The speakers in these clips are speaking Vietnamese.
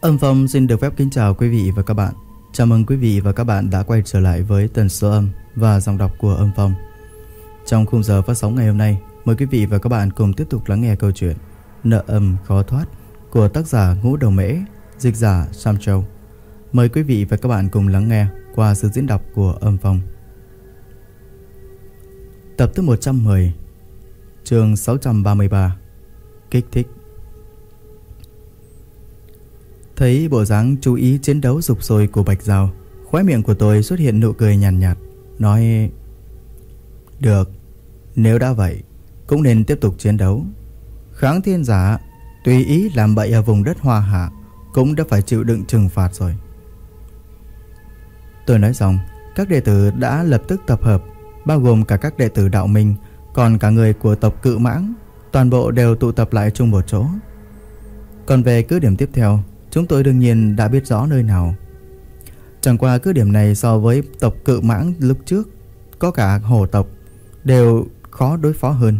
Âm Phong xin được phép kính chào quý vị và các bạn. Chào mừng quý vị và các bạn đã quay trở lại với tần số âm và dòng đọc của Âm Phong. Trong khung giờ phát sóng ngày hôm nay, mời quý vị và các bạn cùng tiếp tục lắng nghe câu chuyện Nợ âm khó thoát của tác giả Ngũ Đầu Mễ, dịch giả Sam Châu. Mời quý vị và các bạn cùng lắng nghe qua sự diễn đọc của Âm Phong. Tập thứ 110 chương 633 Kích thích Thấy bộ dáng chú ý chiến đấu rục rồi của Bạch Giao Khóe miệng của tôi xuất hiện nụ cười nhàn nhạt, nhạt Nói Được Nếu đã vậy Cũng nên tiếp tục chiến đấu. Kháng thiên giả Tùy ý làm bậy ở vùng đất hoa hạ Cũng đã phải chịu đựng trừng phạt rồi. Tôi nói xong Các đệ tử đã lập tức tập hợp Bao gồm cả các đệ tử đạo minh Còn cả người của tộc cự mãng Toàn bộ đều tụ tập lại chung một chỗ. Còn về cứ điểm tiếp theo Chúng tôi đương nhiên đã biết rõ nơi nào. Chẳng qua cứ điểm này so với tộc cự mãng lúc trước, Có cả hồ tộc, Đều khó đối phó hơn.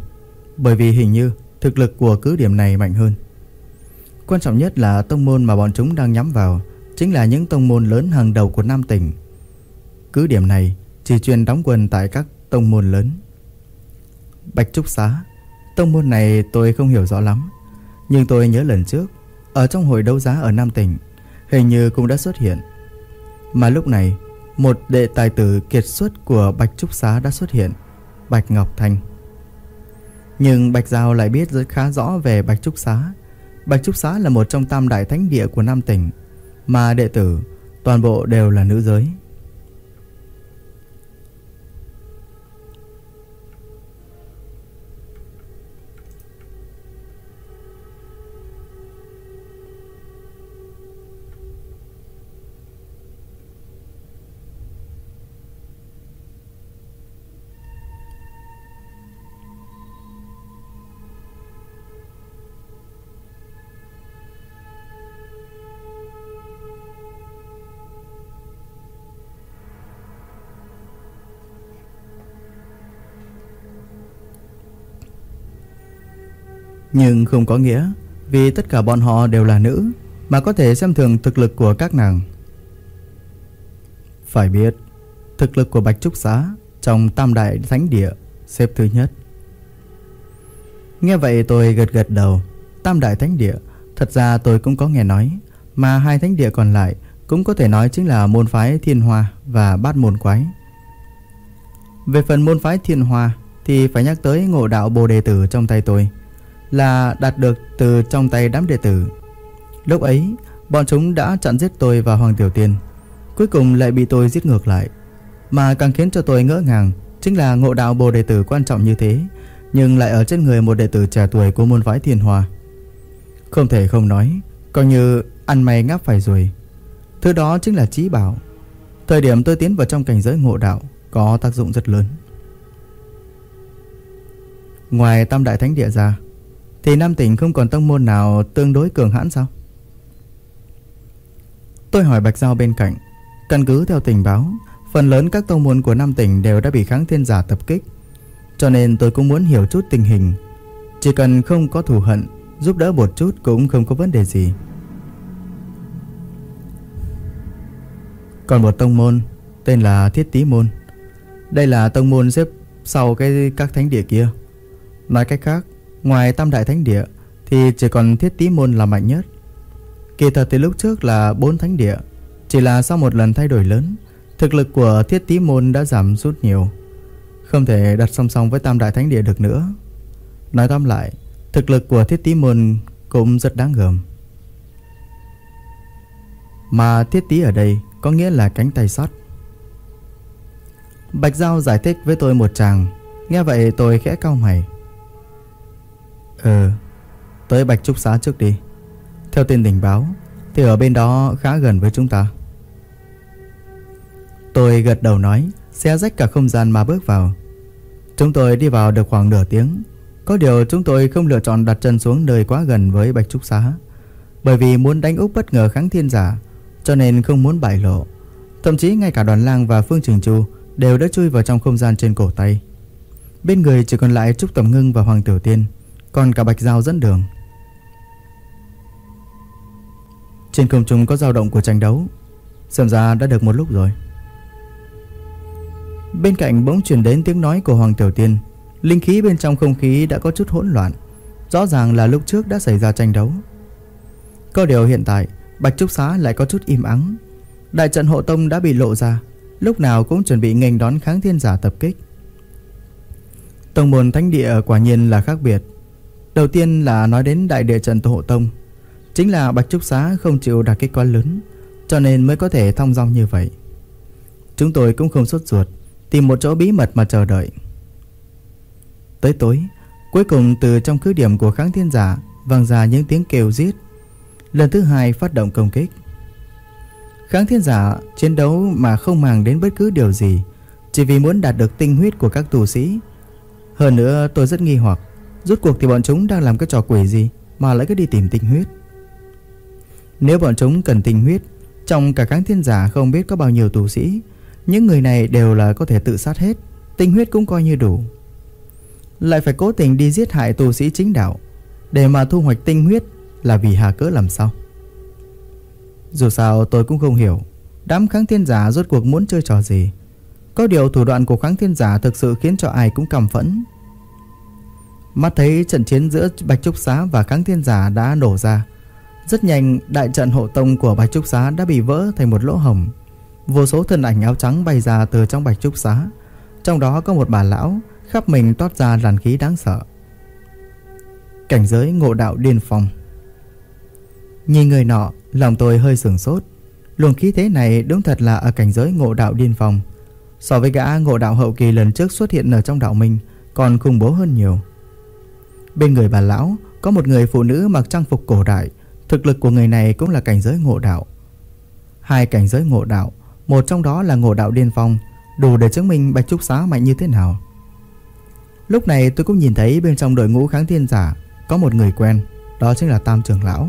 Bởi vì hình như thực lực của cứ điểm này mạnh hơn. Quan trọng nhất là tông môn mà bọn chúng đang nhắm vào, Chính là những tông môn lớn hàng đầu của Nam tỉnh. Cứ điểm này chỉ chuyên đóng quân tại các tông môn lớn. Bạch Trúc Xá, Tông môn này tôi không hiểu rõ lắm, Nhưng tôi nhớ lần trước ở trong hội đấu giá ở Nam tỉnh hình như cũng đã xuất hiện. Mà lúc này, một đệ tài tử kiệt xuất của Bạch Trúc Xá đã xuất hiện, Bạch Ngọc Thanh. Nhưng Bạch Giao lại biết rất khá rõ về Bạch Trúc Xá. Bạch Trúc Xá là một trong tam đại thánh địa của Nam tỉnh, mà đệ tử toàn bộ đều là nữ giới. Nhưng không có nghĩa Vì tất cả bọn họ đều là nữ Mà có thể xem thường thực lực của các nàng. Phải biết, Thực lực của Bạch Trúc Xá Trong tam đại thánh địa Xếp thứ nhất. Nghe vậy tôi gật gật đầu. Tam đại thánh địa, Thật ra tôi cũng có nghe nói, Mà hai thánh địa còn lại Cũng có thể nói chính là môn phái thiên hoa Và bát môn quái. Về phần môn phái thiên hoa Thì phải nhắc tới ngộ đạo bồ đề tử trong tay tôi là đạt được từ trong tay đám đệ tử. Lúc ấy, bọn chúng đã chặn giết tôi và Hoàng Tiểu Tiên. Cuối cùng lại bị tôi giết ngược lại. Mà càng khiến cho tôi ngỡ ngàng chính là ngộ đạo bồ đệ tử quan trọng như thế, nhưng lại ở trên người một đệ tử trẻ tuổi của môn phái Thiên hòa. Không thể không nói, coi như ăn may ngáp phải rồi. Thứ đó chính là trí bảo. Thời điểm tôi tiến vào trong cảnh giới ngộ đạo có tác dụng rất lớn. Ngoài Tam Đại Thánh Địa ra, thì Nam tỉnh không còn tông môn nào tương đối cường hãn sao? Tôi hỏi Bạch Giao bên cạnh. Căn cứ theo tình báo, Phần lớn các tông môn của Nam tỉnh đều đã bị kháng thiên giả tập kích. Cho nên tôi cũng muốn hiểu chút tình hình. Chỉ cần không có thù hận, Giúp đỡ một chút cũng không có vấn đề gì. Còn một tông môn, Tên là Thiết Tý Môn. Đây là tông môn xếp sau cái các thánh địa kia. Nói cách khác Ngoài tam đại thánh địa, Thì chỉ còn thiết tí môn là mạnh nhất. Kỳ thật từ lúc trước là bốn thánh địa, Chỉ là sau một lần thay đổi lớn, Thực lực của thiết tí môn đã giảm rút nhiều. Không thể đặt song song với tam đại thánh địa được nữa. Nói tóm lại, Thực lực của thiết tí môn cũng rất đáng gờm. Mà thiết tí ở đây có nghĩa là cánh tay sắt. Bạch Giao giải thích với tôi một chàng, Nghe vậy tôi khẽ cau mày. Ừ Tới Bạch Trúc Xá trước đi. Theo tin tình báo, Thì ở bên đó khá gần với chúng ta. Tôi gật đầu nói, Xe rách cả không gian mà bước vào. Chúng tôi đi vào được khoảng nửa tiếng. Có điều chúng tôi không lựa chọn đặt chân xuống nơi quá gần với Bạch Trúc Xá, Bởi vì muốn đánh úp bất ngờ kháng thiên giả, Cho nên không muốn bại lộ. Thậm chí ngay cả đoàn lang và Phương Trường Chu Đều đã chui vào trong không gian trên cổ tay. Bên người chỉ còn lại Trúc Tầm Ngưng và Hoàng Tiểu Tiên còn cả Bạch Giao dẫn đường. Trên không trung có dao động của tranh đấu. Xem ra đã được một lúc rồi. Bên cạnh bỗng truyền đến tiếng nói của Hoàng Tiểu Tiên, Linh khí bên trong không khí đã có chút hỗn loạn. Rõ ràng là lúc trước đã xảy ra tranh đấu. Có điều hiện tại, Bạch Trúc Xá lại có chút im ắng. Đại trận hộ tông đã bị lộ ra, Lúc nào cũng chuẩn bị nghênh đón kháng thiên giả tập kích. Tông môn thánh địa quả nhiên là khác biệt. Đầu tiên là nói đến đại địa trận hộ tông. Chính là Bạch Trúc Xá không chịu đạt kết quá lớn, Cho nên mới có thể thông dong như vậy. Chúng tôi cũng không sốt ruột, Tìm một chỗ bí mật mà chờ đợi. Tới tối, Cuối cùng từ trong cứ điểm của kháng thiên giả vang ra những tiếng kêu giết. Lần thứ hai phát động công kích. Kháng thiên giả chiến đấu mà không màng đến bất cứ điều gì, Chỉ vì muốn đạt được tinh huyết của các tù sĩ. Hơn nữa, tôi rất nghi hoặc. Rốt cuộc thì bọn chúng đang làm cái trò quỷ gì Mà lại cứ đi tìm tinh huyết? Nếu bọn chúng cần tinh huyết, Trong cả kháng thiên giả không biết có bao nhiêu tù sĩ, Những người này đều là có thể tự sát hết, Tinh huyết cũng coi như đủ. Lại phải cố tình đi giết hại tù sĩ chính đạo, Để mà thu hoạch tinh huyết Là vì hà cỡ làm sao? Dù sao tôi cũng không hiểu, Đám kháng thiên giả rốt cuộc muốn chơi trò gì. Có điều thủ đoạn của kháng thiên giả Thực sự khiến cho ai cũng căm phẫn. Mắt thấy trận chiến giữa Bạch Trúc Xá và Kháng Thiên Giả đã nổ ra. Rất nhanh, đại trận hộ tông của Bạch Trúc Xá đã bị vỡ thành một lỗ hồng. Vô số thân ảnh áo trắng bay ra từ trong Bạch Trúc Xá. Trong đó có một bà lão, khắp mình toát ra làn khí đáng sợ. Cảnh giới ngộ đạo điên phong. Nhìn người nọ, Lòng tôi hơi sửng sốt. Luồng khí thế này đúng thật là ở cảnh giới ngộ đạo điên phong. So với gã ngộ đạo hậu kỳ lần trước xuất hiện ở trong đạo minh, Còn khủng bố hơn nhiều. Bên người bà lão, có một người phụ nữ mặc trang phục cổ đại. Thực lực của người này cũng là cảnh giới ngộ đạo. Hai cảnh giới ngộ đạo, Một trong đó là ngộ đạo điên phong, Đủ để chứng minh Bạch Trúc Xá mạnh như thế nào. Lúc này tôi cũng nhìn thấy bên trong đội ngũ kháng thiên giả Có một người quen, Đó chính là Tam trưởng lão.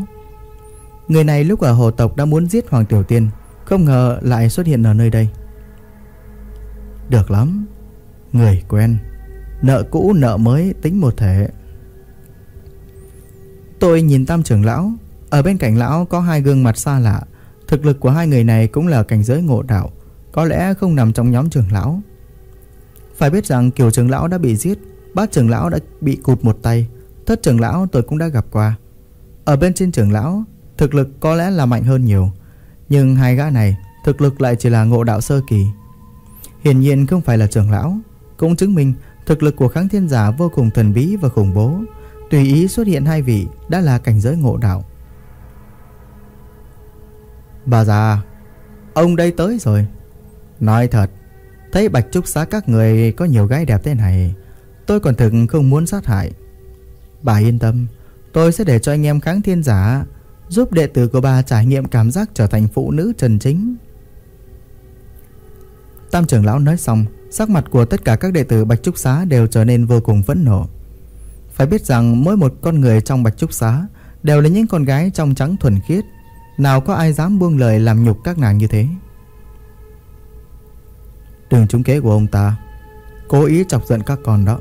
Người này lúc ở hồ tộc đã muốn giết Hoàng Tiểu Tiên, Không ngờ lại xuất hiện ở nơi đây. Được lắm, Người quen, Nợ cũ nợ mới tính một thể. Tôi nhìn tam trưởng lão. Ở bên cạnh lão có hai gương mặt xa lạ. Thực lực của hai người này cũng là cảnh giới ngộ đạo, Có lẽ không nằm trong nhóm trưởng lão. Phải biết rằng kiểu trưởng lão đã bị giết, Bát trưởng lão đã bị cụt một tay, Thất trưởng lão tôi cũng đã gặp qua. Ở bên trên trưởng lão, Thực lực có lẽ là mạnh hơn nhiều, Nhưng hai gã này, Thực lực lại chỉ là ngộ đạo sơ kỳ. Hiển nhiên không phải là trưởng lão, Cũng chứng minh thực lực của kháng thiên giả vô cùng thần bí và khủng bố. Tùy ý xuất hiện hai vị Đã là cảnh giới ngộ đạo. Bà già, Ông đây tới rồi. Nói thật, Thấy bạch trúc xá các người có nhiều gái đẹp thế này, Tôi còn thực không muốn sát hại. Bà yên tâm, Tôi sẽ để cho anh em kháng thiên giả Giúp đệ tử của bà trải nghiệm cảm giác trở thành phụ nữ trần chính. Tam trưởng lão nói xong, Sắc mặt của tất cả các đệ tử Bạch Trúc Xá đều trở nên vô cùng phẫn nộ phải biết rằng mỗi một con người trong Bạch Trúc Xá Đều là những con gái trong trắng thuần khiết. Nào có ai dám buông lời làm nhục các nàng như thế? Đường trúng kế của ông ta. Cố ý chọc giận các con đó.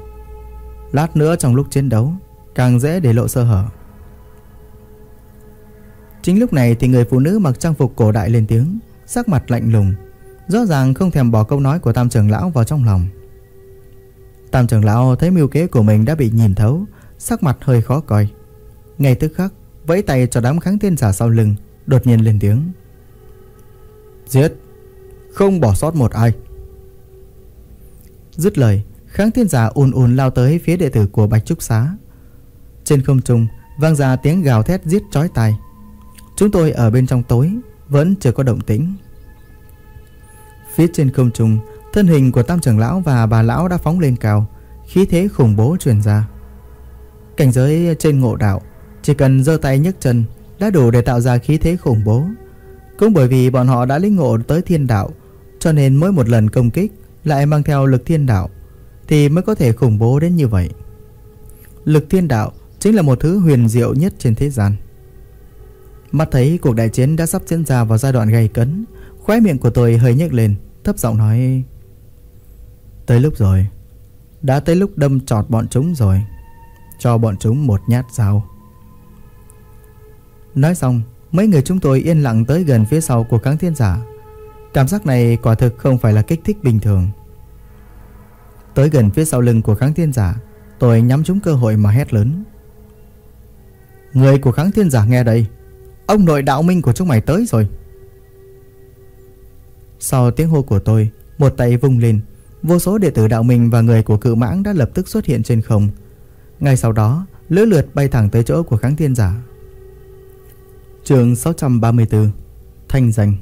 Lát nữa trong lúc chiến đấu, Càng dễ để lộ sơ hở. Chính lúc này thì người phụ nữ mặc trang phục cổ đại lên tiếng, Sắc mặt lạnh lùng. Rõ ràng không thèm bỏ câu nói của tam trưởng lão vào trong lòng. Tam trưởng lão thấy mưu kế của mình đã bị nhìn thấu, Sắc mặt hơi khó coi. Ngay tức khắc, Vẫy tay cho đám kháng thiên giả sau lưng, Đột nhiên lên tiếng. Giết! Không bỏ sót một ai. Dứt lời, Kháng thiên giả ùn ùn lao tới phía đệ tử của Bạch Trúc Xá. Trên không trung, vang ra tiếng gào thét giết chói tai. Chúng tôi ở bên trong tối, Vẫn chưa có động tĩnh. Phía trên không trung Thân hình của tam trưởng lão và bà lão đã phóng lên cao, Khí thế khủng bố truyền ra. Cảnh giới trên ngộ đạo, Chỉ cần giơ tay nhấc chân Đã đủ để tạo ra khí thế khủng bố. Cũng bởi vì bọn họ đã lĩnh ngộ tới thiên đạo, Cho nên mỗi một lần công kích Lại mang theo lực thiên đạo, Thì mới có thể khủng bố đến như vậy. Lực thiên đạo Chính là một thứ huyền diệu nhất trên thế gian. Mắt thấy cuộc đại chiến đã sắp diễn ra vào giai đoạn gay cấn, Khóe miệng của tôi hơi nhếch lên, Thấp giọng nói Tới lúc rồi. Đã tới lúc đâm trọt bọn chúng rồi. Cho bọn chúng một nhát dao. Nói xong, Mấy người chúng tôi yên lặng tới gần phía sau của kháng thiên giả. Cảm giác này quả thực không phải là kích thích bình thường. Tới gần phía sau lưng của kháng thiên giả, Tôi nhắm trúng cơ hội mà hét lớn. Người của kháng thiên giả nghe đây. Ông nội đạo minh của chúng mày tới rồi. Sau tiếng hô của tôi, Một tay vung lên Vô số đệ tử đạo mình và người của cự mãng đã lập tức xuất hiện trên không. Ngay sau đó, Lưỡi lượt bay thẳng tới chỗ của kháng thiên giả. Trường 634 Thanh danh.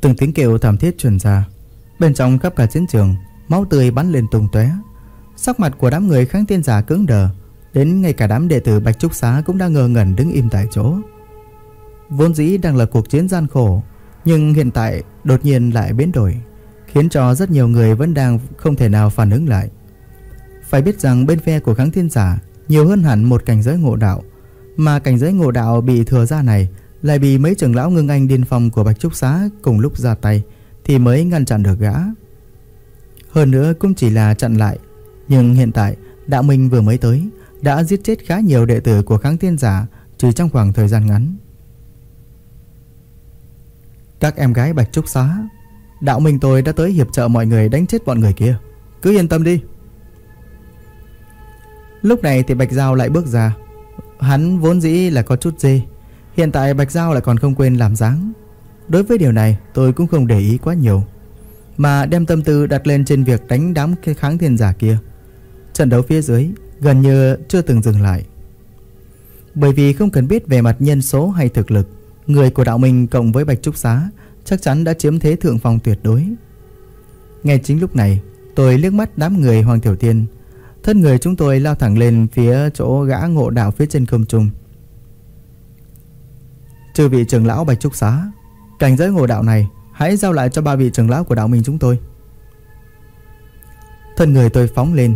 Từng tiếng kêu thảm thiết truyền ra. Bên trong khắp cả chiến trường, Máu tươi bắn lên tung tóe. Sắc mặt của đám người kháng thiên giả cứng đờ, Đến ngay cả đám đệ tử Bạch Trúc Xá Cũng đang ngơ ngẩn đứng im tại chỗ. Vốn dĩ đang là cuộc chiến gian khổ nhưng hiện tại đột nhiên lại biến đổi, Khiến cho rất nhiều người vẫn đang không thể nào phản ứng lại. Phải biết rằng bên phe của kháng thiên giả Nhiều hơn hẳn một cảnh giới ngộ đạo, Mà cảnh giới ngộ đạo bị thừa ra này Lại bị mấy trưởng lão ngưng anh điên phong của Bạch Trúc Xá Cùng lúc ra tay Thì mới ngăn chặn được gã. Hơn nữa cũng chỉ là chặn lại, Nhưng hiện tại Đạo Minh vừa mới tới Đã giết chết khá nhiều đệ tử của kháng thiên giả Chỉ trong khoảng thời gian ngắn. Các em gái Bạch Trúc Xá, Đạo Minh tôi đã tới hiệp trợ mọi người đánh chết bọn người kia. Cứ yên tâm đi. Lúc này thì Bạch Giao lại bước ra. Hắn vốn dĩ là có chút dê, Hiện tại Bạch Giao lại còn không quên làm dáng. Đối với điều này, tôi cũng không để ý quá nhiều, Mà đem tâm tư đặt lên trên việc đánh đám kháng thiên giả kia. Trận đấu phía dưới gần như chưa từng dừng lại. Bởi vì không cần biết về mặt nhân số hay thực lực Người của đạo minh cộng với Bạch Trúc Xá Chắc chắn đã chiếm thế thượng phong tuyệt đối. Ngay chính lúc này, Tôi liếc mắt đám người Hoàng Tiểu Tiên. Thân người chúng tôi lao thẳng lên phía chỗ gã ngộ đạo phía trên không trung. Trừ vị trưởng lão Bạch Trúc Xá, Cảnh giới ngộ đạo này, Hãy giao lại cho ba vị trưởng lão của đạo mình chúng tôi. Thân người tôi phóng lên,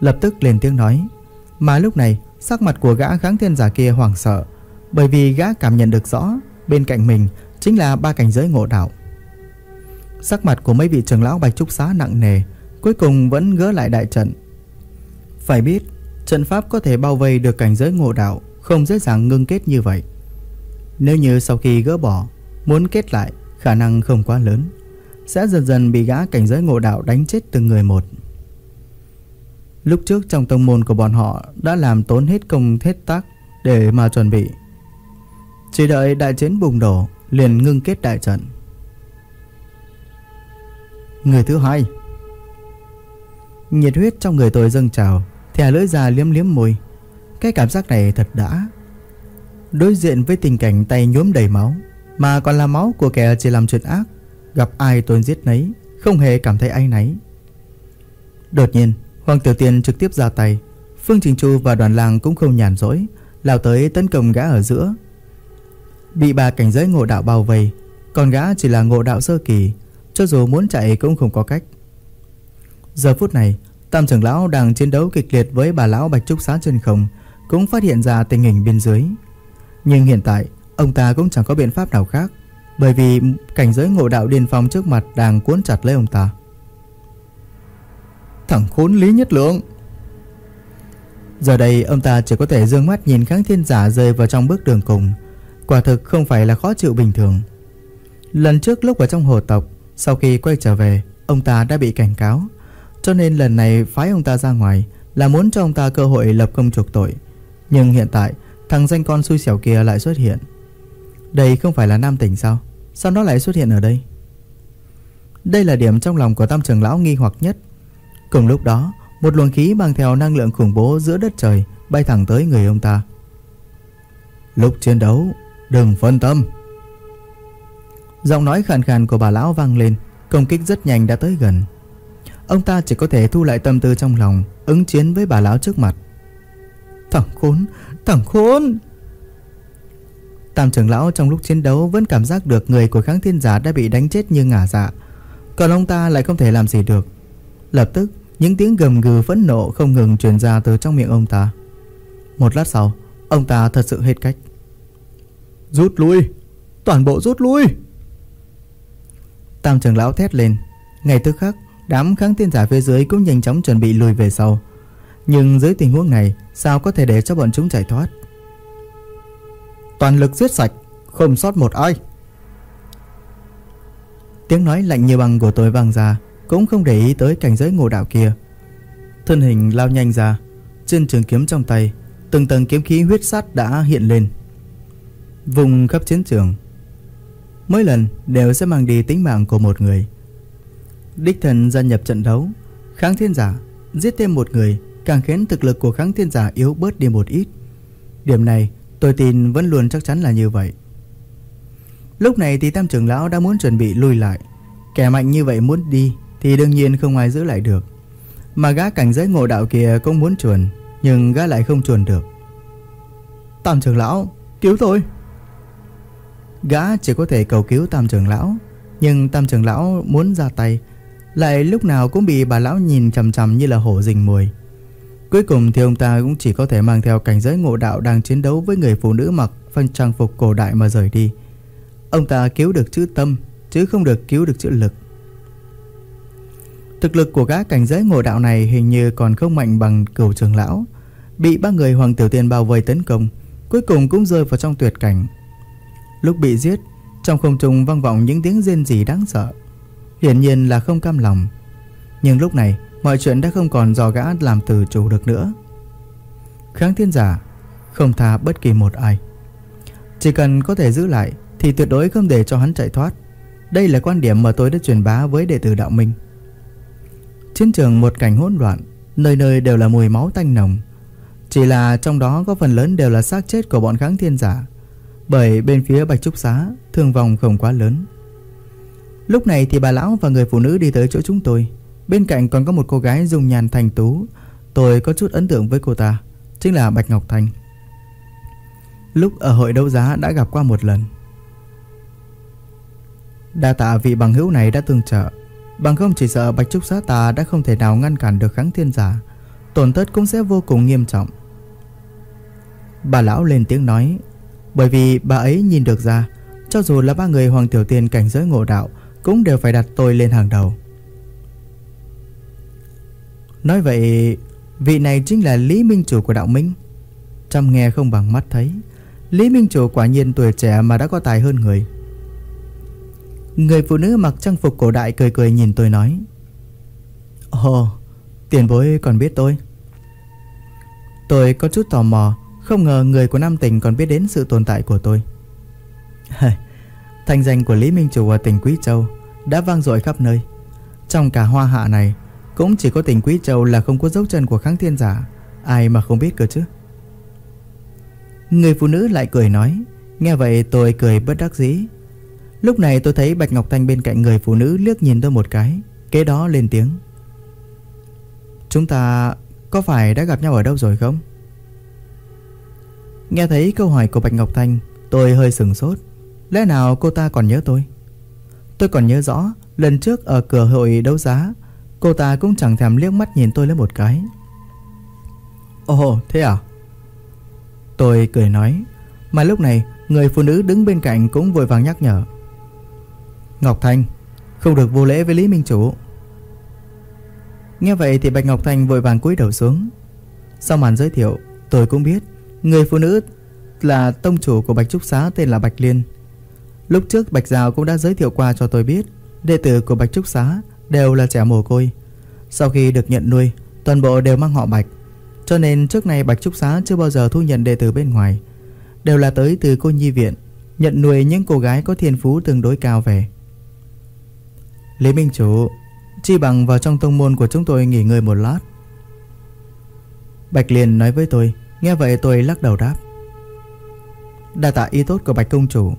Lập tức lên tiếng nói. Mà lúc này, sắc mặt của gã kháng thiên giả kia hoảng sợ bởi vì gã cảm nhận được rõ, Bên cạnh mình chính là ba cảnh giới ngộ đạo. Sắc mặt của mấy vị trưởng lão Bạch Trúc Xá nặng nề, Cuối cùng vẫn gỡ lại đại trận. Phải biết, Trận pháp có thể bao vây được cảnh giới ngộ đạo Không dễ dàng ngưng kết như vậy. Nếu như sau khi gỡ bỏ, Muốn kết lại, khả năng không quá lớn, Sẽ dần dần bị gã cảnh giới ngộ đạo đánh chết từng người một. Lúc trước trong tông môn của bọn họ Đã làm tốn hết công hết tác Để mà chuẩn bị chỉ đợi đại chiến bùng nổ, liền ngưng kết đại trận. Người thứ hai. Nhiệt huyết trong người tôi dâng trào, thè lưỡi ra liếm liếm môi. Cái cảm giác này thật đã. Đối diện với tình cảnh tay nhuốm đầy máu, Mà còn là máu của kẻ chỉ làm chuyện ác, Gặp ai tôi giết nấy, Không hề cảm thấy ai nấy Đột nhiên, Hoàng Tiểu Tiên trực tiếp ra tay. Phương Trình Chu và đoàn làng cũng không nhàn rỗi, Lao tới tấn công gã ở giữa. Bị ba cảnh giới ngộ đạo bao vây, Còn gã chỉ là ngộ đạo sơ kỳ, Cho dù muốn chạy cũng không có cách. Giờ phút này, Tam trưởng lão đang chiến đấu kịch liệt với bà lão Bạch Trúc Xá trên không, Cũng phát hiện ra tình hình bên dưới. Nhưng hiện tại, Ông ta cũng chẳng có biện pháp nào khác, Bởi vì cảnh giới ngộ đạo điên phong trước mặt Đang cuốn chặt lấy ông ta. Thằng khốn lý nhất lượng! Giờ đây, ông ta chỉ có thể dương mắt nhìn kháng thiên giả rơi vào trong bước đường cùng Quả thực không phải là khó chịu bình thường. Lần trước lúc ở trong hồ tộc, Sau khi quay trở về, Ông ta đã bị cảnh cáo. Cho nên lần này phái ông ta ra ngoài Là muốn cho ông ta cơ hội lập công chuộc tội. Nhưng hiện tại, Thằng danh con xui xẻo kia lại xuất hiện. Đây không phải là nam tỉnh sao? Sao nó lại xuất hiện ở đây? Đây là điểm trong lòng của tam trưởng lão nghi hoặc nhất. Cùng lúc đó, Một luồng khí mang theo năng lượng khủng bố giữa đất trời Bay thẳng tới người ông ta. Lúc chiến đấu Đừng phân tâm. Giọng nói khàn khàn của bà lão vang lên Công kích rất nhanh đã tới gần. Ông ta chỉ có thể thu lại tâm tư trong lòng Ứng chiến với bà lão trước mặt. Thằng khốn Thằng khốn! Tam trưởng lão trong lúc chiến đấu Vẫn cảm giác được người của kháng thiên giả Đã bị đánh chết như ngả dạ. Còn ông ta lại không thể làm gì được. Lập tức những tiếng gầm gừ phẫn nộ Không ngừng truyền ra từ trong miệng ông ta. Một lát sau Ông ta thật sự hết cách Rút lui. Toàn bộ rút lui. Tam trưởng lão thét lên. Ngay tức khắc Đám kháng thiên giả phía dưới cũng nhanh chóng chuẩn bị lùi về sau. Nhưng dưới tình huống này Sao có thể để cho bọn chúng chạy thoát? Toàn lực giết sạch Không sót một ai. Tiếng nói lạnh như băng của tôi vang ra Cũng không để ý tới cảnh giới ngộ đạo kia. Thân hình lao nhanh ra Trên trường kiếm trong tay Từng tầng kiếm khí huyết sát đã hiện lên Vùng khắp chiến trường. Mỗi lần đều sẽ mang đi tính mạng của một người. Đích thần gia nhập trận đấu, Kháng thiên giả Giết thêm một người Càng khiến thực lực của kháng thiên giả yếu bớt đi một ít. Điểm này tôi tin vẫn luôn chắc chắn là như vậy. Lúc này thì tam trưởng lão đã muốn chuẩn bị lui lại. Kẻ mạnh như vậy muốn đi Thì đương nhiên không ai giữ lại được. Mà gã cảnh giới ngộ đạo kia cũng muốn chuồn, Nhưng gã lại không chuồn được. Tam trưởng lão, Cứu tôi! Gã chỉ có thể cầu cứu tam trưởng lão Nhưng tam trưởng lão muốn ra tay Lại lúc nào cũng bị bà lão nhìn chằm chằm như là hổ rình mồi Cuối cùng thì ông ta cũng chỉ có thể mang theo cảnh giới ngộ đạo đang chiến đấu với người phụ nữ mặc phân trang phục cổ đại mà rời đi. Ông ta cứu được chữ tâm, chứ không được cứu được chữ lực. Thực lực của gã cảnh giới ngộ đạo này hình như còn không mạnh bằng cửu trường lão. Bị ba người Hoàng Tiểu Tiên bao vây tấn công, cuối cùng cũng rơi vào trong tuyệt cảnh. Lúc bị giết, trong không trung vang vọng những tiếng rên rỉ đáng sợ. Hiển nhiên là không cam lòng. Nhưng lúc này, Mọi chuyện đã không còn do gã làm từ chủ được nữa. Kháng thiên giả Không tha bất kỳ một ai. Chỉ cần có thể giữ lại Thì tuyệt đối không để cho hắn chạy thoát. Đây là quan điểm mà tôi đã truyền bá với đệ tử đạo minh. Chiến trường một cảnh hỗn loạn Nơi nơi đều là mùi máu tanh nồng. Chỉ là trong đó có phần lớn đều là xác chết của bọn kháng thiên giả. Bởi bên phía Bạch Trúc Xá, Thương vong không quá lớn. Lúc này thì bà lão và người phụ nữ đi tới chỗ chúng tôi. Bên cạnh còn có một cô gái dùng nhàn thành tú. Tôi có chút ấn tượng với cô ta, Chính là Bạch Ngọc Thanh. Lúc ở hội đấu giá đã gặp qua một lần. Đa tạ vị bằng hữu này đã tương trợ. Bằng không chỉ sợ Bạch Trúc Xá ta đã không thể nào ngăn cản được kháng thiên giả, Tổn thất cũng sẽ vô cùng nghiêm trọng. Bà lão lên tiếng nói bởi vì bà ấy nhìn được ra, Cho dù là ba người Hoàng Tiểu Tiên cảnh giới ngộ đạo, Cũng đều phải đặt tôi lên hàng đầu. Nói vậy, Vị này chính là Lý Minh Chủ của đạo Minh. Trăm nghe không bằng mắt thấy, Lý Minh Chủ quả nhiên tuổi trẻ mà đã có tài hơn người. Người phụ nữ mặc trang phục cổ đại cười cười nhìn tôi nói, Ồ, Tiền bối còn biết tôi? Tôi có chút tò mò không ngờ người của Nam tỉnh còn biết đến sự tồn tại của tôi. Thành danh của Lý Minh Chủ ở tỉnh Quý Châu Đã vang dội khắp nơi. Trong cả hoa hạ này, cũng chỉ có tỉnh Quý Châu là không có dấu chân của kháng thiên giả, Ai mà không biết cơ chứ? Người phụ nữ lại cười nói, Nghe vậy tôi cười bất đắc dĩ. Lúc này tôi thấy Bạch Ngọc Thanh bên cạnh người phụ nữ liếc nhìn tôi một cái, Kế đó lên tiếng. Chúng ta có phải đã gặp nhau ở đâu rồi không? Nghe thấy câu hỏi của Bạch Ngọc Thanh, Tôi hơi sừng sốt. Lẽ nào cô ta còn nhớ tôi? Tôi còn nhớ rõ, Lần trước ở cửa hội đấu giá, Cô ta cũng chẳng thèm liếc mắt nhìn tôi lấy một cái. Ồ, thế à? Tôi cười nói, Mà lúc này, người phụ nữ đứng bên cạnh cũng vội vàng nhắc nhở. Ngọc Thanh, Không được vô lễ với Lý Minh Chủ. Nghe vậy thì Bạch Ngọc Thanh vội vàng cúi đầu xuống. Sau màn giới thiệu, Tôi cũng biết Người phụ nữ là tông chủ của Bạch Trúc Xá tên là Bạch Liên Lúc trước Bạch Giao cũng đã giới thiệu qua cho tôi biết Đệ tử của Bạch Trúc Xá đều là trẻ mồ côi. Sau khi được nhận nuôi, toàn bộ đều mang họ Bạch. Cho nên trước nay Bạch Trúc Xá chưa bao giờ thu nhận đệ tử bên ngoài. Đều là tới từ cô nhi viện, nhận nuôi những cô gái có thiên phú tương đối cao về. Lý Minh Chủ, chi bằng vào trong tông môn của chúng tôi nghỉ ngơi một lát. Bạch liên nói với tôi, nghe vậy tôi lắc đầu đáp. Đa tạ ý tốt của Bạch Công Chủ.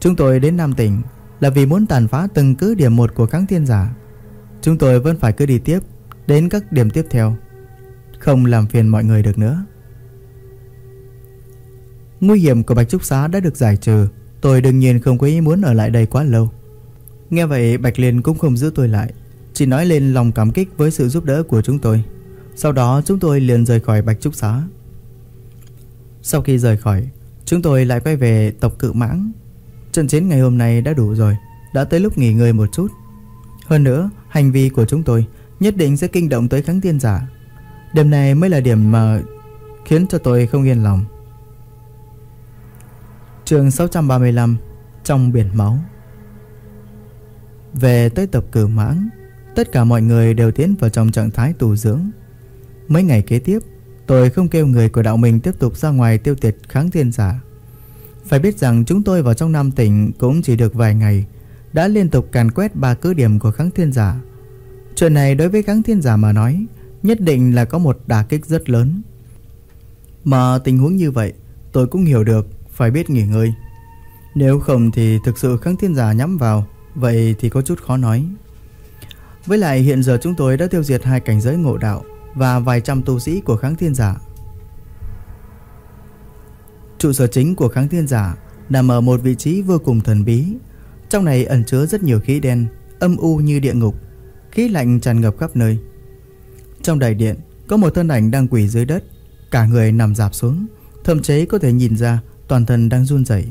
Chúng tôi đến Nam Tỉnh là vì muốn tàn phá từng cứ điểm một của kháng thiên giả. Chúng tôi vẫn phải cứ đi tiếp, Đến các điểm tiếp theo. Không làm phiền mọi người được nữa. Nguy hiểm của Bạch Trúc Xá đã được giải trừ. Tôi đương nhiên không có ý muốn ở lại đây quá lâu. Nghe vậy, Bạch Liên cũng không giữ tôi lại. Chỉ nói lên lòng cảm kích với sự giúp đỡ của chúng tôi. Sau đó, chúng tôi liền rời khỏi Bạch Trúc Xá. Sau khi rời khỏi Chúng tôi lại quay về tộc cự mãng Trận chiến ngày hôm nay đã đủ rồi Đã tới lúc nghỉ ngơi một chút hơn nữa, hành vi của chúng tôi nhất định sẽ kinh động tới kháng tiên giả. Điểm này mới là điểm mà khiến cho tôi không yên lòng. Chương 635 Trong biển máu Về tới tập cử mãng Tất cả mọi người đều tiến vào trong trạng thái tù dưỡng Mấy ngày kế tiếp Tôi không kêu người của đạo mình tiếp tục ra ngoài tiêu tiệt kháng thiên giả. Phải biết rằng chúng tôi vào trong Nam tỉnh cũng chỉ được vài ngày, Đã liên tục càn quét ba cứ điểm của kháng thiên giả. Chuyện này đối với kháng thiên giả mà nói, Nhất định là có một đả kích rất lớn. Mà tình huống như vậy, Tôi cũng hiểu được, Phải biết nghỉ ngơi. Nếu không thì thực sự kháng thiên giả nhắm vào, Vậy thì có chút khó nói. Với lại hiện giờ chúng tôi đã tiêu diệt hai cảnh giới ngộ đạo và vài trăm tu sĩ của kháng thiên giả. Trụ sở chính của kháng thiên giả Nằm ở một vị trí vô cùng thần bí. Trong này ẩn chứa rất nhiều khí đen, Âm u như địa ngục, Khí lạnh tràn ngập khắp nơi. Trong đại điện, Có một thân ảnh đang quỳ dưới đất, Cả người nằm dạp xuống, Thậm chí có thể nhìn ra toàn thân đang run rẩy.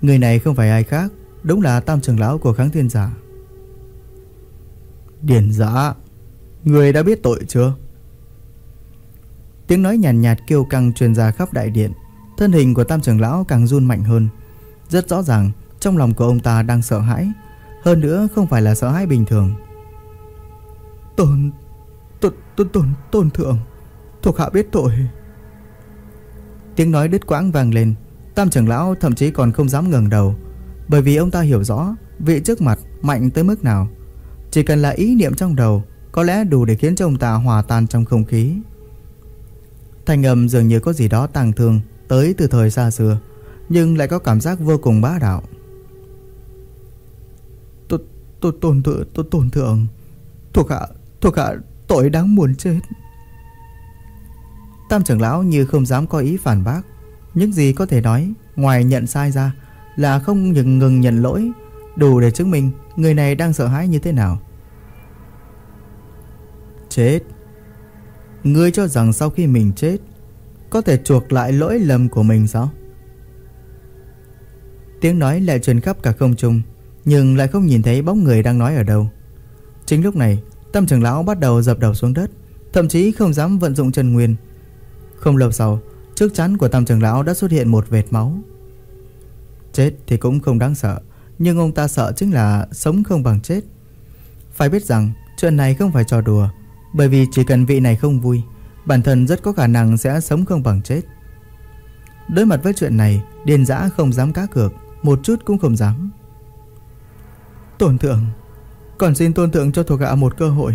Người này không phải ai khác, Đúng là tam trưởng lão của kháng thiên giả. Điển giả Người đã biết tội chưa? Tiếng nói nhàn nhạt, nhạt kêu căng truyền ra khắp đại điện. Thân hình của tam trưởng lão càng run mạnh hơn. Rất rõ ràng Trong lòng của ông ta đang sợ hãi. Hơn nữa không phải là sợ hãi bình thường. Tôn Tôn Tôn Tôn, tôn thượng Thuộc hạ biết tội. Tiếng nói đứt quãng vang lên. Tam trưởng lão thậm chí còn không dám ngẩng đầu Bởi vì ông ta hiểu rõ Vị trước mặt mạnh tới mức nào. Chỉ cần là ý niệm trong đầu có lẽ đủ để khiến cho ông ta hòa tan trong không khí. Thanh âm dường như có gì đó tàng thương Tới từ thời xa xưa, Nhưng lại có cảm giác vô cùng bá đạo. Tôi tổn thượng Tổn thượng Thuộc hạ Thuộc hạ tội đáng muốn chết. Tam trưởng lão như không dám có ý phản bác. Những gì có thể nói, Ngoài nhận sai ra, Là không ngừng ngừng nhận lỗi, Đủ để chứng minh Người này đang sợ hãi như thế nào. Chết Ngươi cho rằng sau khi mình chết Có thể chuộc lại lỗi lầm của mình sao Tiếng nói lại truyền khắp cả không trung nhưng lại không nhìn thấy bóng người đang nói ở đâu. Chính lúc này, tâm trưởng lão bắt đầu dập đầu xuống đất, thậm chí không dám vận dụng chân nguyên. Không lâu sau, trước chắn của Tam trưởng lão đã xuất hiện một vệt máu. Chết thì cũng không đáng sợ, nhưng ông ta sợ chính là sống không bằng chết. Phải biết rằng, chuyện này không phải trò đùa, bởi vì chỉ cần vị này không vui, bản thân rất có khả năng sẽ sống không bằng chết. Đối mặt với chuyện này, Điền Dã không dám cá cược, một chút cũng không dám. Tôn thượng Còn xin tôn thượng cho thuộc hạ một cơ hội.